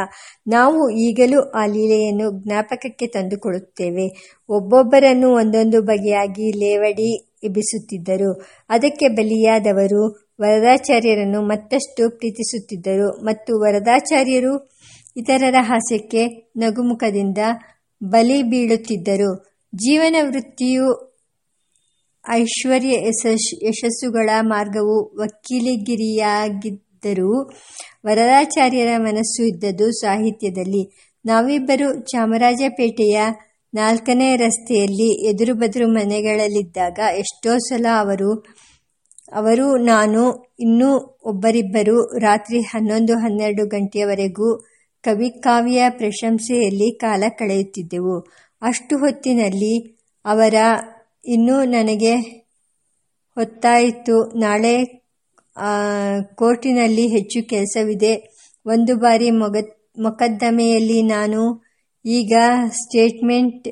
S1: ನಾವು ಈಗಲೂ ಆ ಲೀಲೆಯನ್ನು ಜ್ಞಾಪಕಕ್ಕೆ ತಂದುಕೊಡುತ್ತೇವೆ. ಒಬ್ಬೊಬ್ಬರನ್ನು ಒಂದೊಂದು ಬಗೆಯಾಗಿ ಲೇವಡಿ ಎಬ್ಬಿಸುತ್ತಿದ್ದರು. ಅದಕ್ಕೆ ಬಲಿಯಾದವರು ವರದಾಚಾರ್ಯರನ್ನು ಮತ್ತಷ್ಟು ಪ್ರೀತಿಸುತ್ತಿದ್ದರು ಮತ್ತು ವರದಾಚಾರ್ಯರು ಇತರರ ಹಾಸ್ಯಕ್ಕೆ ನಗುಮುಖದಿಂದ ಬಲಿ ಬೀಳುತ್ತಿದ್ದರು. ಜೀವನ ವೃತ್ತಿಯು ಐಶ್ವರ್ಯ ಯಶಸ್, ಯಶಸ್ಸುಗಳ ಮಾರ್ಗವು ವಕೀಲಿಗಿರಿಯಾಗಿದ್ದರೂ ವರದಾಚಾರ್ಯರ ಮನಸ್ಸು ಇದ್ದದ್ದು ಸಾಹಿತ್ಯದಲ್ಲಿ. ನಾವಿಬ್ಬರು ಚಾಮರಾಜಪೇಟೆಯ ನಾಲ್ಕನೇ ರಸ್ತೆಯಲ್ಲಿ ಎದುರು ಬದುರು ಮನೆಗಳಲ್ಲಿದ್ದಾಗ ಎಷ್ಟೋ ಸಲ ಅವರು ಅವರು, ನಾನು, ಇನ್ನೂ ಒಬ್ಬರಿಬ್ಬರು ರಾತ್ರಿ ಹನ್ನೊಂದು ಹನ್ನೆರಡು ಗಂಟೆಯವರೆಗೂ ಕವಿಕಾವ್ಯ ಪ್ರಶಂಸೆಯಲ್ಲಿ ಕಾಲ ಕಳೆಯುತ್ತಿದ್ದೆವು. ಅಷ್ಟು ಹೊತ್ತಿನಲ್ಲಿ ಅವರ ಇನ್ನೂ ನನಗೆ ಹೊತ್ತಾಯಿತು. ನಾಳೆ ಕೋರ್ಟಿನಲ್ಲಿ ಹೆಚ್ಚು ಕೆಲಸವಿದೆ. ಒಂದು ಬಾರಿ ಮೊಗ, ಮೊಕದ್ದಮೆಯಲ್ಲಿ ನಾನು ಈಗ ಸ್ಟೇಟ್ಮೆಂಟ್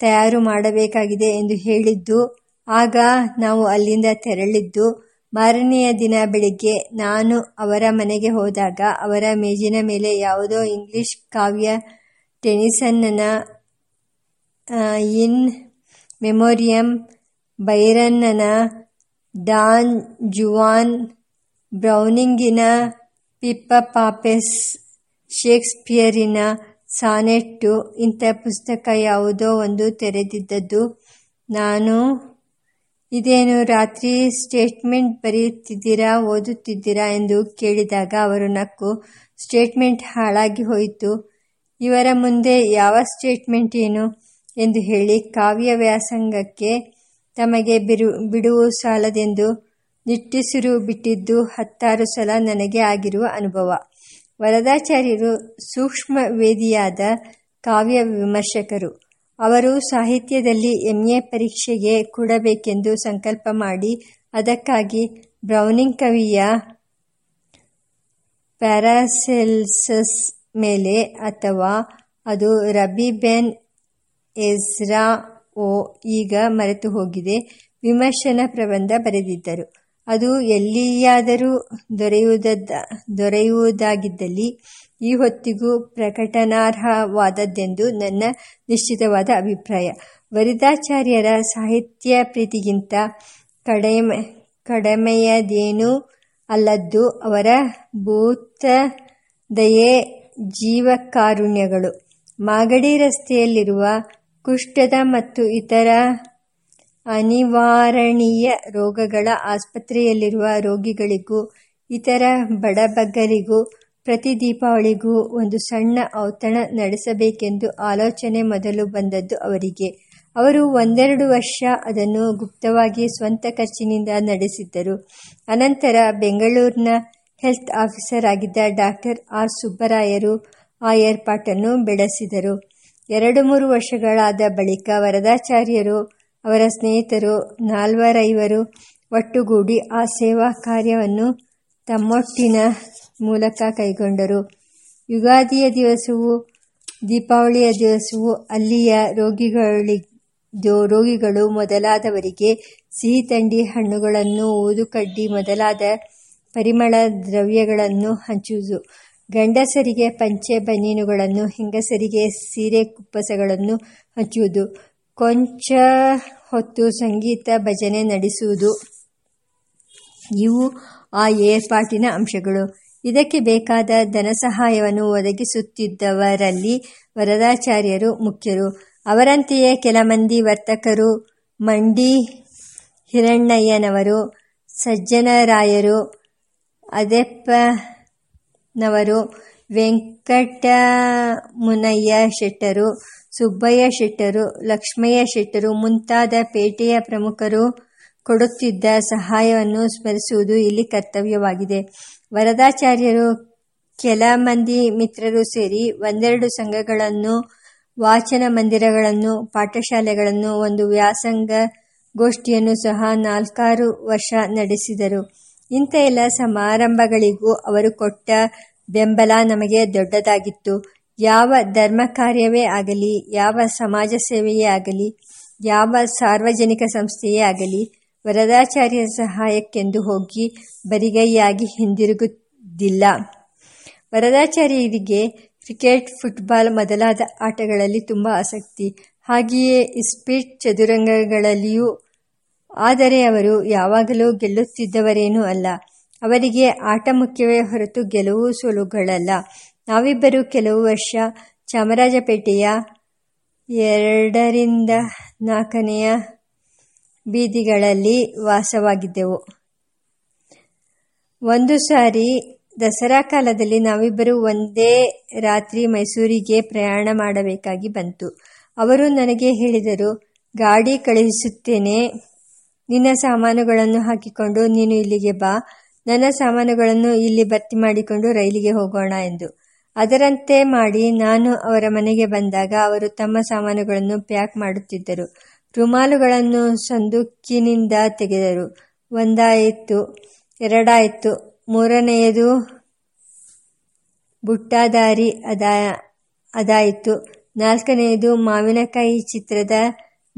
S1: ತಯಾರು ಮಾಡಬೇಕಾಗಿದೆ ಎಂದು ಹೇಳಿದ್ದು, ಆಗ ನಾವು ಅಲ್ಲಿಂದ ತೆರಳಿದ್ದು, ಮಾರನೆಯ ದಿನ ಬೆಳಿಗ್ಗೆ ನಾನು ಅವರ ಮನೆಗೆ ಹೋದಾಗ ಅವರ ಮೇಜಿನ ಮೇಲೆ ಯಾವುದೋ ಇಂಗ್ಲಿಷ್ ಕಾವ್ಯ ಟೆನಿಸನ್ನ ಇನ್ ಮೆಮೋರಿಯಂ ಬೈರನ್ನನ ಡಾನ್ ಜುವಾನ್ ಬ್ರೌನಿಂಗಿನ ಪಿಪ್ಪ ಪಾಪೆಸ್ ಶೇಕ್ಸ್ಪಿಯರಿನ ಸಾನೆಟ್ಟು ಇಂಥ ಪುಸ್ತಕ ಯಾವುದೋ ಒಂದು ತೆರೆದಿದ್ದದ್ದು. ನಾನು ಇದೇನು ರಾತ್ರಿ ಸ್ಟೇಟ್ಮೆಂಟ್ ಬರೆಯುತ್ತಿದ್ದೀರಾ, ಓದುತ್ತಿದ್ದೀರಾ ಎಂದು ಕೇಳಿದಾಗ ಅವರು ನಕ್ಕು ಸ್ಟೇಟ್ಮೆಂಟ್ ಹಾಳಾಗಿ ಹೋಯಿತು. ಇವರ ಮುಂದೆ ಯಾವ ಸ್ಟೇಟ್ಮೆಂಟ್ ಏನು? ಎಂದು ಹೇಳಿ ಕಾವ್ಯ ವ್ಯಾಸಂಗಕ್ಕೆ ತಮಗೆ ಬಿರು, ಬಿಡುವು ಸಾಲದೆಂದು ನಿಟ್ಟಿಸಿರು ಬಿಟ್ಟಿದ್ದು ಹತ್ತಾರು ಸಲ ನನಗೆ ಆಗಿರುವ ಅನುಭವ. ವರದಾಚಾರ್ಯರು ಸೂಕ್ಷ್ಮ ವೇದಿಯಾದ ಕಾವ್ಯ ವಿಮರ್ಶಕರು. ಅವರು ಸಾಹಿತ್ಯದಲ್ಲಿ ಎಂ ಎ ಪರೀಕ್ಷೆಗೆ ಕೊಡಬೇಕೆಂದು ಸಂಕಲ್ಪ ಮಾಡಿ ಅದಕ್ಕಾಗಿ ಬ್ರೌನಿಂಗ್ ಕವಿಯ ಪ್ಯಾರಾಸೆಲ್ಸಸ್ ಮೇಲೆ ಅಥವಾ ಅದು ರಬಿಬೆನ್ ಎಜ್ರಾ ಓ ಈಗ ಮರೆತು ಹೋಗಿದೆ. ವಿಮರ್ಶನ ಪ್ರಬಂಧ ಬರೆದಿದ್ದರು. ಅದು ಎಲ್ಲಿಯಾದರೂ ದೊರೆಯುವುದ ದೊರೆಯುವುದಾಗಿದ್ದಲ್ಲಿ ಈ ಹೊತ್ತಿಗೂ ಪ್ರಕಟನಾರ್ಹವಾದದ್ದೆಂದು ನನ್ನ ನಿಶ್ಚಿತವಾದ ಅಭಿಪ್ರಾಯ. ವರಿದಾಚಾರ್ಯರ ಸಾಹಿತ್ಯ ಪ್ರೀತಿಗಿಂತ ಕಡಿಮೆ, ಕಡಿಮೆಯದೇನೂ ಅಲ್ಲದ್ದು ಅವರ ಭೂತದಯೆ ಜೀವಕಾರುಣ್ಯಗಳು. ಮಾಗಡಿ ರಸ್ತೆಯಲ್ಲಿರುವ ಕುಷ್ಠದ ಮತ್ತು ಇತರ ಅನಿವಾರಣೀಯ ರೋಗಗಳ ಆಸ್ಪತ್ರೆಯಲ್ಲಿರುವ ರೋಗಿಗಳಿಗೂ, ಇತರ ಬಡಬಗ್ಗರಿಗೂ, ಪ್ರತಿ ದೀಪಾವಳಿಗೂ ಒಂದು ಸಣ್ಣ ಔತಣ ನಡೆಸಬೇಕೆಂದು ಆಲೋಚನೆ ಮೊದಲು ಬಂದದ್ದು ಅವರಿಗೆ. ಅವರು ಒಂದೆರಡು ವರ್ಷ ಅದನ್ನು ಗುಪ್ತವಾಗಿ ಸ್ವಂತ ಖರ್ಚಿನಿಂದ ನಡೆಸಿದ್ದರು. ಅನಂತರ ಬೆಂಗಳೂರಿನ ಹೆಲ್ತ್ ಆಫೀಸರ್ ಆಗಿದ್ದ ಡಾಕ್ಟರ್ ಆರ್ ಸುಬ್ಬರಾಯರು ಆ ಏರ್ಪಾಟನ್ನು ಬೆಳೆಸಿದರು. ಎರಡು ಮೂರು ವರ್ಷಗಳಾದ ಬಳಿಕ ವರದಾಚಾರ್ಯರು, ಅವರ ಸ್ನೇಹಿತರು, ನಾಲ್ವರೈವರು ಒಟ್ಟುಗೂಡಿ ಆ ಸೇವಾ ಕಾರ್ಯವನ್ನು ತಮ್ಮೊಟ್ಟಿನ ಮೂಲಕ ಕೈಗೊಂಡರು. ಯುಗಾದಿಯ ದಿವಸವು ದೀಪಾವಳಿಯ ದಿವಸವು ಅಲ್ಲಿಯ ರೋಗಿಗಳಿದ್ದು, ರೋಗಿಗಳು ಮೊದಲಾದವರಿಗೆ ಸಿಹಿ ತಂಡಿ ಹಣ್ಣುಗಳನ್ನು ಊದುಕಡ್ಡಿ ಮೊದಲಾದ ಪರಿಮಳ ದ್ರವ್ಯಗಳನ್ನು ಹಂಚುವುದು. ಗಂಡಸರಿಗೆ ಪಂಚೆ ಬನೀನುಗಳನ್ನು, ಹೆಂಗಸರಿಗೆ ಸೀರೆ ಕುಪ್ಪಸಗಳನ್ನು ಹಚ್ಚುವುದು. ಕೊಂಚ ಹೊತ್ತು ಸಂಗೀತ ಭಜನೆ ನಡೆಸುವುದು. ಇವು ಆ ಏರ್ಪಾಟಿನ ಅಂಶಗಳು. ಇದಕ್ಕೆ ಬೇಕಾದ ಧನ ಸಹಾಯವನ್ನು ಒದಗಿಸುತ್ತಿದ್ದವರಲ್ಲಿ ವರದಾಚಾರ್ಯರು ಮುಖ್ಯರು. ಅವರಂತೆಯೇ ಕೆಲ ಮಂದಿ ವರ್ತಕರು, ಮಂಡಿ ಹಿರಣ್ಣಯ್ಯನವರು, ಸಜ್ಜನರಾಯರು ಅದೆಪ್ಪನವರು ವೆಂಕಟಮುನಯ್ಯ ಶೆಟ್ಟರು, ಸುಬ್ಬಯ್ಯ ಶೆಟ್ಟರು, ಲಕ್ಷ್ಮಯ್ಯ ಶೆಟ್ಟರು ಮುಂತಾದ ಪೇಟೆಯ ಪ್ರಮುಖರು ಕೊಡುತ್ತಿದ್ದ ಸಹಾಯವನ್ನು ಸ್ಮರಿಸುವುದು ಇಲ್ಲಿ ಕರ್ತವ್ಯವಾಗಿದೆ. ವರದಾಚಾರ್ಯರು ಕೆಲ ಮಂದಿ ಮಿತ್ರರು ಸೇರಿ ಒಂದೆರಡು ಸಂಘಗಳನ್ನು, ವಾಚನ ಮಂದಿರಗಳನ್ನು, ಪಾಠಶಾಲೆಗಳನ್ನು, ಒಂದು ವ್ಯಾಸಂಗ ಗೋಷ್ಠಿಯನ್ನು ಸಹ ನಾಲ್ಕಾರು ವರ್ಷ ನಡೆಸಿದರು. ಇಂಥ ಎಲ್ಲ ಸಮಾರಂಭಗಳಿಗೂ ಅವರು ಕೊಟ್ಟ ಬೆಂಬಲ ನಮಗೆ ದೊಡ್ಡದಾಗಿತ್ತು. ಯಾವ ಧರ್ಮ ಕಾರ್ಯವೇ ಆಗಲಿ, ಯಾವ ಸಮಾಜ ಸೇವೆಯೇ ಆಗಲಿ, ಯಾವ ಸಾರ್ವಜನಿಕ ಸಂಸ್ಥೆಯೇ ಆಗಲಿ, ವರದಾಚಾರ್ಯ ಸಹಾಯಕ್ಕೆಂದು ಹೋಗಿ ಬರಿಗೈಯಾಗಿ ಹಿಂದಿರುಗುತ್ತಿಲ್ಲ ವರದಾಚಾರ್ಯರಿಗೆ ಕ್ರಿಕೆಟ್, ಫುಟ್ಬಾಲ್ ಮೊದಲಾದ ಆಟಗಳಲ್ಲಿ ತುಂಬ ಆಸಕ್ತಿ. ಹಾಗೆಯೇ ಇಸ್ಪೀಟ್ ಚದುರಂಗಗಳಲ್ಲಿಯೂ ಆದರೆ ಅವರು ಯಾವಾಗಲೂ ಗೆಲ್ಲುತ್ತಿದ್ದವರೇನೂ ಅಲ್ಲ. ಅವರಿಗೆ ಆಟ ಮುಖ್ಯವೇ ಹೊರತು ಗೆಲುವು ಸೋಲುಗಳಲ್ಲ. ನಾವಿಬ್ಬರು ಕೆಲವು ವರ್ಷ ಚಾಮರಾಜಪೇಟೆಯ ಎರಡರಿಂದ ನಾಲ್ಕನೆಯ ಬೀದಿಗಳಲ್ಲಿ ವಾಸವಾಗಿದ್ದೆವು. ಒಂದು ಸಾರಿ ದಸರಾ ಕಾಲದಲ್ಲಿ ನಾವಿಬ್ಬರು ಒಂದೇ ರಾತ್ರಿ ಮೈಸೂರಿಗೆ ಪ್ರಯಾಣ ಮಾಡಬೇಕಾಗಿ ಬಂತು. ಅವರು ನನಗೆ ಹೇಳಿದರು, ಗಾಡಿ ಕಳುಹಿಸುತ್ತೇನೆ. ನಿನ್ನ ಸಾಮಾನುಗಳನ್ನು ಹಾಕಿಕೊಂಡು ನೀನು ಇಲ್ಲಿಗೆ ಬಾ. ನನ್ನ ಸಾಮಾನುಗಳನ್ನು ಇಲ್ಲಿ ಭರ್ತಿ ಮಾಡಿಕೊಂಡು ರೈಲಿಗೆ ಹೋಗೋಣ ಎಂದು. ಅದರಂತೆ ಮಾಡಿ ನಾನು ಅವರ ಮನೆಗೆ ಬಂದಾಗ ಅವರು ತಮ್ಮ ಸಾಮಾನುಗಳನ್ನು ಪ್ಯಾಕ್ ಮಾಡುತ್ತಿದ್ದರು. ರುಮಾಲುಗಳನ್ನು ಸಂದುಕ್ಕಿನಿಂದ ತೆಗೆದರು. ಒಂದಾಯಿತು, ಎರಡಾಯಿತು. ಮೂರನೆಯದು ಬುಟ್ಟಾದಾರಿ ಅದಾ, ಅದಾಯಿತು. ನಾಲ್ಕನೆಯದು ಮಾವಿನಕಾಯಿ ಚಿತ್ರದ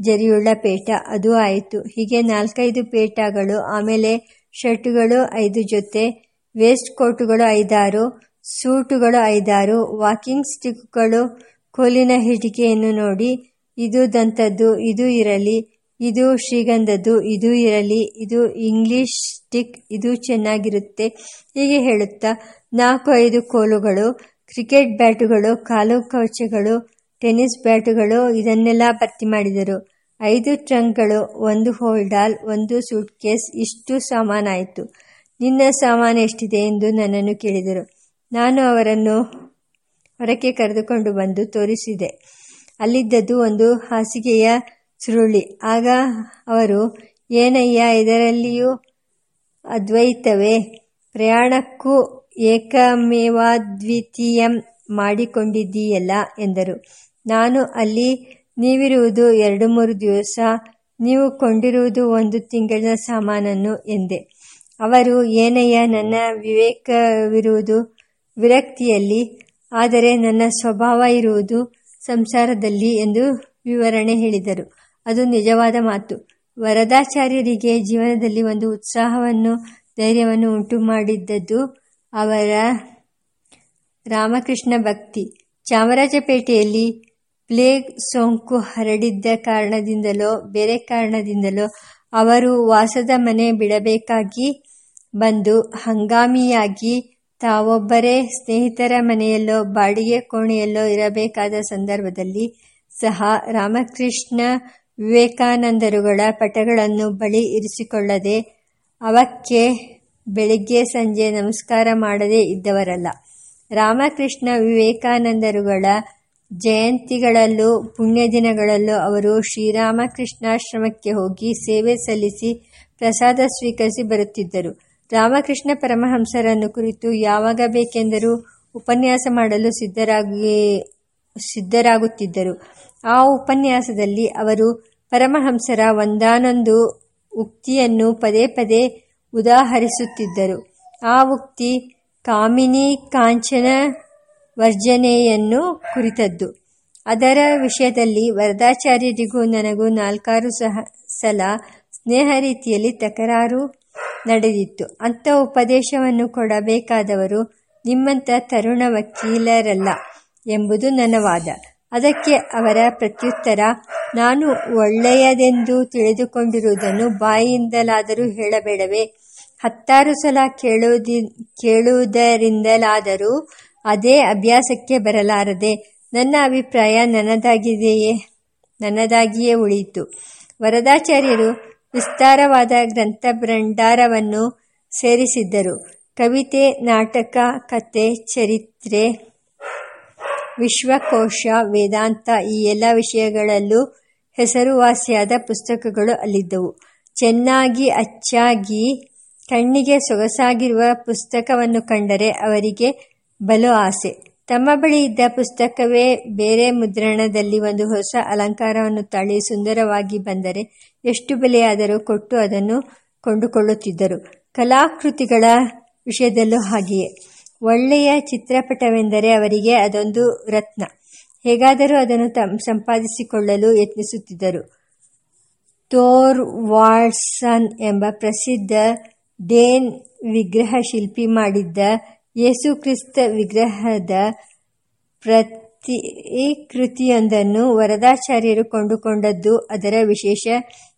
S1: ಜರಿಯುಳ್ಳ ಪೇಟ, ಅದು ಆಯಿತು. ಹೀಗೆ ನಾಲ್ಕೈದು ಪೇಟಗಳು, ಆಮೇಲೆ ಶರ್ಟುಗಳು ಐದು ಜೊತೆ, ವೇಸ್ಟ್ ಕೋಟುಗಳು ಐದಾರು, ಸೂಟುಗಳು ಐದಾರು, ವಾಕಿಂಗ್ ಸ್ಟಿಕ್ಗಳು, ಕೋಲಿನ ಹಿಡಿಕೆಯನ್ನು ನೋಡಿ, ಇದು ದಂತದ್ದು, ಇದು ಇರಲಿ, ಇದು ಶ್ರೀಗಂಧದ್ದು, ಇದು ಇರಲಿ, ಇದು ಇಂಗ್ಲಿಷ್ ಸ್ಟಿಕ್, ಇದು ಚೆನ್ನಾಗಿರುತ್ತೆ. ಹೀಗೆ ಹೇಳುತ್ತಾ, ನಾಲ್ಕು ಐದು ಕೋಲುಗಳು, ಕ್ರಿಕೆಟ್ ಬ್ಯಾಟುಗಳು, ಕಾಲು ಕವಚಗಳು ಟೆನ್ನಿಸ್ ಬ್ಯಾಟುಗಳು ಇದನ್ನೆಲ್ಲ ಭರ್ತಿ ಮಾಡಿದರು. ಐದು ಟ್ರಂಕ್ಗಳು, ಒಂದು ಹೋಲ್ಡಾಲ್, ಒಂದು ಸೂಟ್ಕೇಸ್, ಇಷ್ಟು ಸಾಮಾನಾಯಿತು. ನಿನ್ನ ಸಾಮಾನು ಎಷ್ಟಿದೆ ಎಂದು ನನ್ನನ್ನು ಕೇಳಿದರು. ನಾನು ಅವರನ್ನು ಹೊರಕ್ಕೆ ಕರೆದುಕೊಂಡು ಬಂದು ತೋರಿಸಿದೆ. ಅಲ್ಲಿದ್ದದ್ದು ಒಂದು ಹಾಸಿಗೆಯ ಸುರುಳಿ. ಆಗ ಅವರು, ಏನಯ್ಯ, ಇದರಲ್ಲಿಯೂ ಅದ್ವೈತವೇ? ಪ್ರಯಾಣಕ್ಕೂ ಏಕಮೇವಾದ್ವಿತೀಯಂ ಮಾಡಿಕೊಂಡಿದ್ದೀಯಲ್ಲ? ಎಂದರು. ನಾನು ಅಲ್ಲಿ ನೀವಿರುವುದು ಎರಡು ಮೂರು ದಿವಸ, ನೀವು ಕೊಂಡಿರುವುದು ಒಂದು ತಿಂಗಳಿನ ಸಾಮಾನನ್ನು ಎಂದೆ. ಅವರು, ಏನಯ್ಯ, ನನ್ನ ವಿವೇಕವಿರುವುದು ವಿರಕ್ತಿಯಲ್ಲಿ, ಆದರೆ ನನ್ನ ಸ್ವಭಾವ ಇರುವುದು ಸಂಸಾರದಲ್ಲಿ ಎಂದು ವಿವರಣೆ ಹೇಳಿದರು. ಅದು ನಿಜವಾದ ಮಾತು. ವರದಾಚಾರ್ಯರಿಗೆ ಜೀವನದಲ್ಲಿ ಒಂದು ಉತ್ಸಾಹವನ್ನು ಧೈರ್ಯವನ್ನು ಉಂಟು ಮಾಡಿದ್ದದ್ದು ಅವರ ರಾಮಕೃಷ್ಣ ಭಕ್ತಿ. ಚಾಮರಾಜಪೇಟೆಯಲ್ಲಿ ಪ್ಲೇಗ್ ಸೋಂಕು ಹರಡಿದ್ದ ಕಾರಣದಿಂದಲೋ, ಬೇರೆ ಕಾರಣದಿಂದಲೋ ಅವರು ವಾಸದ ಮನೆ ಬಿಡಬೇಕಾಗಿ ಬಂದು ಹಂಗಾಮಿಯಾಗಿ ತಾವೊಬ್ಬರೇ ಸ್ನೇಹಿತರ ಮನೆಯಲ್ಲೋ, ಬಾಡಿಗೆ ಕೋಣೆಯಲ್ಲೋ ಇರಬೇಕಾದ ಸಂದರ್ಭದಲ್ಲಿ ಸಹ ರಾಮಕೃಷ್ಣ ವಿವೇಕಾನಂದರುಗಳ ಪಟಗಳನ್ನು ಬಳಿ ಇರಿಸಿಕೊಳ್ಳದೆ ಅವಕ್ಕೆ ಬೆಳಿಗ್ಗೆ ಸಂಜೆ ನಮಸ್ಕಾರ ಮಾಡದೇ ಇದ್ದವರಲ್ಲ. ರಾಮಕೃಷ್ಣ ವಿವೇಕಾನಂದರುಗಳ ಜಯಂತಿಗಳಲ್ಲೂ ಪುಣ್ಯ ದಿನಗಳಲ್ಲೂ ಅವರು ಶ್ರೀರಾಮಕೃಷ್ಣಾಶ್ರಮಕ್ಕೆ ಹೋಗಿ ಸೇವೆ ಸಲ್ಲಿಸಿ ಪ್ರಸಾದ ಸ್ವೀಕರಿಸಿ ಬರುತ್ತಿದ್ದರು. ರಾಮಕೃಷ್ಣ ಪರಮಹಂಸರನ್ನು ಕುರಿತು ಯಾವಾಗ ಬೇಕೆಂದರೂ ಉಪನ್ಯಾಸ ಮಾಡಲು ಸಿದ್ಧರಾಗಿ ಸಿದ್ಧರಾಗುತ್ತಿದ್ದರು. ಆ ಉಪನ್ಯಾಸದಲ್ಲಿ ಅವರು ಪರಮಹಂಸರ ಒಂದಾನೊಂದು ಉಕ್ತಿಯನ್ನು ಪದೇ ಪದೇ ಉದಾಹರಿಸುತ್ತಿದ್ದರು. ಆ ಉಕ್ತಿ ಕಾಮಿನಿ ಕಾಂಚನ ವರ್ಜನೆಯನ್ನು ಕುರಿತದ್ದು. ಅದರ ವಿಷಯದಲ್ಲಿ ವರದಾಚಾರ್ಯರಿಗೂ ನನಗೂ ನಾಲ್ಕಾರು ಸಹ ಸಲ ಸ್ನೇಹ ರೀತಿಯಲ್ಲಿ ತಕರಾರು ನಡೆದಿತ್ತು. ಅಂಥ ಉಪದೇಶವನ್ನು ಕೊಡಬೇಕಾದವರು ನಿಮ್ಮಂಥ ತರುಣ ವಕೀಲರಲ್ಲ ಎಂಬುದು ನನ್ನ ವಾದ. ಅದಕ್ಕೆ ಅವರ ಪ್ರತ್ಯುತ್ತರ, ನಾನು ಒಳ್ಳೆಯದೆಂದು ತಿಳಿದುಕೊಂಡಿರುವುದನ್ನು ಬಾಯಿಯಿಂದಲಾದರೂ ಹೇಳಬೇಡವೇ. ಹತ್ತಾರು ಸಲ ಕೇಳುವುದಿ ಕೇಳುವುದರಿಂದಲಾದರೂ ಅದೇ ಅಭ್ಯಾಸಕ್ಕೆ ಬರಲಾರದೆ, ನನ್ನ ಅಭಿಪ್ರಾಯ ನನ್ನದಾಗಿದೆಯೇ? ನನ್ನದಾಗಿಯೇ ಉಳಿಯಿತು. ವರದಾಚಾರ್ಯರು ವಿಸ್ತಾರವಾದ ಗ್ರಂಥಭಂಡಾರವನ್ನು ಸೇರಿಸಿದ್ದರು. ಕವಿತೆ, ನಾಟಕ, ಕತೆ, ಚರಿತ್ರೆ, ವಿಶ್ವಕೋಶ, ವೇದಾಂತ ಈ ಎಲ್ಲ ವಿಷಯಗಳಲ್ಲೂ ಹೆಸರುವಾಸಿಯಾದ ಪುಸ್ತಕಗಳು ಅಲ್ಲಿದ್ದವು. ಚೆನ್ನಾಗಿ ಅಚ್ಚಾಗಿ ಕಣ್ಣಿಗೆ ಸೊಗಸಾಗಿರುವ ಪುಸ್ತಕವನ್ನು ಕಂಡರೆ ಅವರಿಗೆ ಬಲು ಆಸೆ. ತಮ್ಮ ಬಳಿ ಇದ್ದ ಪುಸ್ತಕವೇ ಬೇರೆ ಮುದ್ರಣದಲ್ಲಿ ಒಂದು ಹೊಸ ಅಲಂಕಾರವನ್ನು ತಾಳಿ ಸುಂದರವಾಗಿ ಬಂದರೆ ಎಷ್ಟು ಬೆಲೆಯಾದರೂ ಕೊಟ್ಟು ಅದನ್ನು ಕೊಂಡುಕೊಳ್ಳುತ್ತಿದ್ದರು. ಕಲಾಕೃತಿಗಳ ವಿಷಯದಲ್ಲೂ ಹಾಗೆಯೇ. ಒಳ್ಳೆಯ ಚಿತ್ರಪಟವೆಂದರೆ ಅವರಿಗೆ ಅದೊಂದು ರತ್ನ. ಹೇಗಾದರೂ ಅದನ್ನು ತಮ್ ಸಂಪಾದಿಸಿಕೊಳ್ಳಲು ಯತ್ನಿಸುತ್ತಿದ್ದರು. ತೋರ್ ವಾಟ್ಸನ್ ಎಂಬ ಪ್ರಸಿದ್ಧ ಡೇನ್ ವಿಗ್ರಹ ಶಿಲ್ಪಿ ಮಾಡಿದ್ದ ಯೇಸುಕ್ರಿಸ್ತ ವಿಗ್ರಹದ ಪ್ರತಿ ಕೃತಿಯೊಂದನ್ನು ವರದಾಚಾರ್ಯರು ಕೊಂಡುಕೊಂಡದ್ದು ಅದರ ವಿಶೇಷ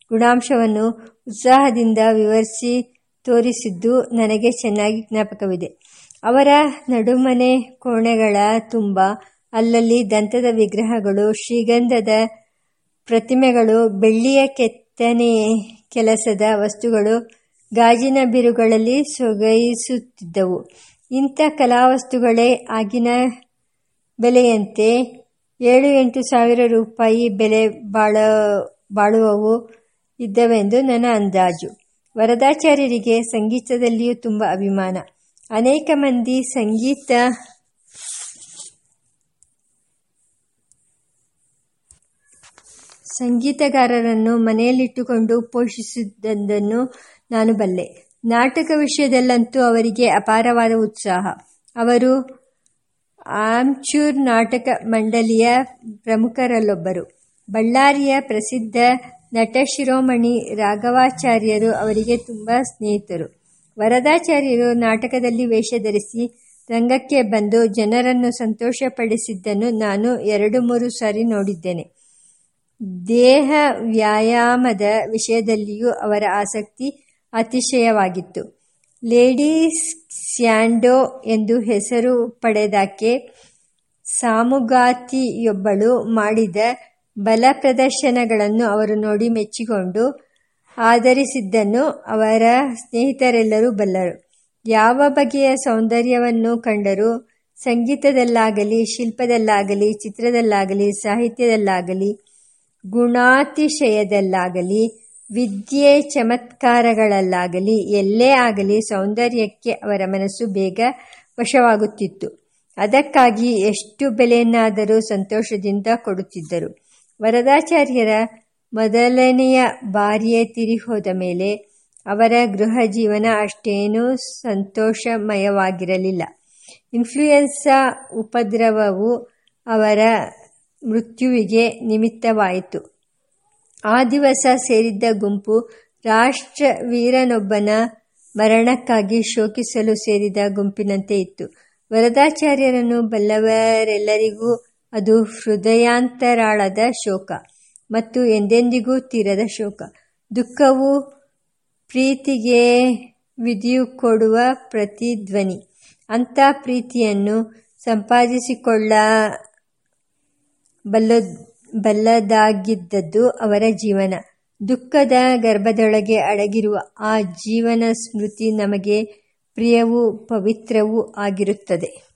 S1: ಗುಣಾಂಶವನ್ನು ಉತ್ಸಾಹದಿಂದ ವಿವರಿಸಿ ತೋರಿಸಿದ್ದು ನನಗೆ ಚೆನ್ನಾಗಿ ಜ್ಞಾಪಕವಿದೆ. ಅವರ ನಡುಮನೆ ಕೋಣೆಗಳ ತುಂಬ, ಅಲ್ಲಲ್ಲಿ ದಂತದ ವಿಗ್ರಹಗಳು, ಶ್ರೀಗಂಧದ ಪ್ರತಿಮೆಗಳು, ಬೆಳ್ಳಿಯ ಕೆತ್ತನೆ ಕೆಲಸದ ವಸ್ತುಗಳು, ಗಾಜಿನ ಬಿರುಗಳಲ್ಲಿ ಸೊಗೈಸುತ್ತಿದ್ದವು. ಇಂಥ ಕಲಾವಸ್ತುಗಳೇ ಆಗಿನ ಬೆಲೆಯಂತೆ ಏಳು ಎಂಟು ಸಾವಿರ ರೂಪಾಯಿ ಬೆಲೆ ಬಾಳ ಬಾಳುವವು ಇದ್ದವೆಂದು ನನ್ನ ಅಂದಾಜು. ವರದಾಚಾರ್ಯರಿಗೆ ಸಂಗೀತದಲ್ಲಿಯೂ ತುಂಬ ಅಭಿಮಾನ. ಅನೇಕ ಮಂದಿ ಸಂಗೀತ ಸಂಗೀತಗಾರರನ್ನು ಮನೆಯಲ್ಲಿಟ್ಟುಕೊಂಡು ಪೋಷಿಸಿದ್ದನ್ನು ನಾನು ಬಲ್ಲೆ. ನಾಟಕ ವಿಷಯದಲ್ಲಂತೂ ಅವರಿಗೆ ಅಪಾರವಾದ ಉತ್ಸಾಹ. ಅವರು ಆಮ್ಚೂರ್ ನಾಟಕ ಮಂಡಳಿಯ ಪ್ರಮುಖರಲ್ಲೊಬ್ಬರು. ಬಳ್ಳಾರಿಯ ಪ್ರಸಿದ್ಧ ನಟ ಶಿರೋಮಣಿ ರಾಘವಾಚಾರ್ಯರು ಅವರಿಗೆ ತುಂಬ ಸ್ನೇಹಿತರು. ವರದಾಚಾರ್ಯರು ನಾಟಕದಲ್ಲಿ ವೇಷ ಧರಿಸಿ ರಂಗಕ್ಕೆ ಬಂದು ಜನರನ್ನು ಸಂತೋಷಪಡಿಸಿದ್ದನ್ನು ನಾನು ಎರಡು ಮೂರು ಸಾರಿ ನೋಡಿದ್ದೇನೆ. ದೇಹ ವ್ಯಾಯಾಮದ ವಿಷಯದಲ್ಲಿಯೂ ಅವರ ಆಸಕ್ತಿ ಅತಿಶಯವಾಗಿತ್ತು. ಲೇಡಿ ಸ್ಯಾಂಡೋ ಎಂದು ಹೆಸರು ಪಡೆದಾಕೆ ಸಾಮುಗಾತಿಯೊಬ್ಬಳು ಮಾಡಿದ ಬಲ ಪ್ರದರ್ಶನಗಳನ್ನು ಅವರು ನೋಡಿ ಮೆಚ್ಚಿಕೊಂಡು ಆಧರಿಸಿದ್ದನ್ನು ಅವರ ಸ್ನೇಹಿತರೆಲ್ಲರೂ ಬಲ್ಲರು. ಯಾವ ಬಗೆಯ ಸೌಂದರ್ಯವನ್ನು ಕಂಡರೂ ಸಂಗೀತದಲ್ಲಾಗಲಿ, ಶಿಲ್ಪದಲ್ಲಾಗಲಿ, ಚಿತ್ರದಲ್ಲಾಗಲಿ, ಸಾಹಿತ್ಯದಲ್ಲಾಗಲಿ, ಗುಣಾತಿಶಯದಲ್ಲಾಗಲಿ ವಿದ್ಯೆ ಚಮತ್ಕಾರಗಳಲ್ಲಾಗಲಿ, ಎಲ್ಲೇ ಆಗಲಿ ಸೌಂದರ್ಯಕ್ಕೆ ಅವರ ಮನಸ್ಸು ಬೇಗ ವಶವಾಗುತ್ತಿತ್ತು. ಅದಕ್ಕಾಗಿ ಎಷ್ಟು ಬೆಲೆಯನ್ನಾದರೂ ಸಂತೋಷದಿಂದ ಕೊಡುತ್ತಿದ್ದರು. ವರದಾಚಾರ್ಯರ ಮೊದಲನೆಯ ಬಾರಿಯೇ ತಿರಿಹೋದ ಮೇಲೆ ಅವರ ಗೃಹ ಜೀವನ ಅಷ್ಟೇನೂ ಸಂತೋಷಮಯವಾಗಿರಲಿಲ್ಲ. ಇನ್ಫ್ಲೂಯೆನ್ಸಾ ಉಪದ್ರವವು ಅವರ ಮೃತ್ಯುವಿಗೆ ನಿಮಿತ್ತವಾಯಿತು. ಆ ದಿವಸ ಸೇರಿದ್ದ ಗುಂಪು ರಾಷ್ಟ್ರ ವೀರನೊಬ್ಬನ ಮರಣಕ್ಕಾಗಿ ಶೋಕಿಸಲು ಸೇರಿದ ಗುಂಪಿನಂತೆ ಇತ್ತು. ವರದಾಚಾರ್ಯರನ್ನು ಬಲ್ಲವರೆಲ್ಲರಿಗೂ ಅದು ಹೃದಯಾಂತರಾಳದ ಶೋಕ ಮತ್ತು ಎಂದೆಂದಿಗೂ ತೀರದ ಶೋಕ. ದುಃಖವು ಪ್ರೀತಿಗೆ ವಿಧಿಯು ಕೊಡುವ ಪ್ರತಿಧ್ವನಿ. ಅಂಥ ಪ್ರೀತಿಯನ್ನು ಸಂಪಾದಿಸಿಕೊಳ್ಳ ಬಲ್ಲ ಬಲ್ಲದಾಗಿದ್ದದ್ದು ಅವರ ಜೀವನ. ದುಃಖದ ಗರ್ಭದೊಳಗೆ ಅಡಗಿರುವ ಆ ಜೀವನ ಸ್ಮೃತಿ ನಮಗೆ ಪ್ರಿಯವೂ ಪವಿತ್ರವೂ ಆಗಿರುತ್ತದೆ.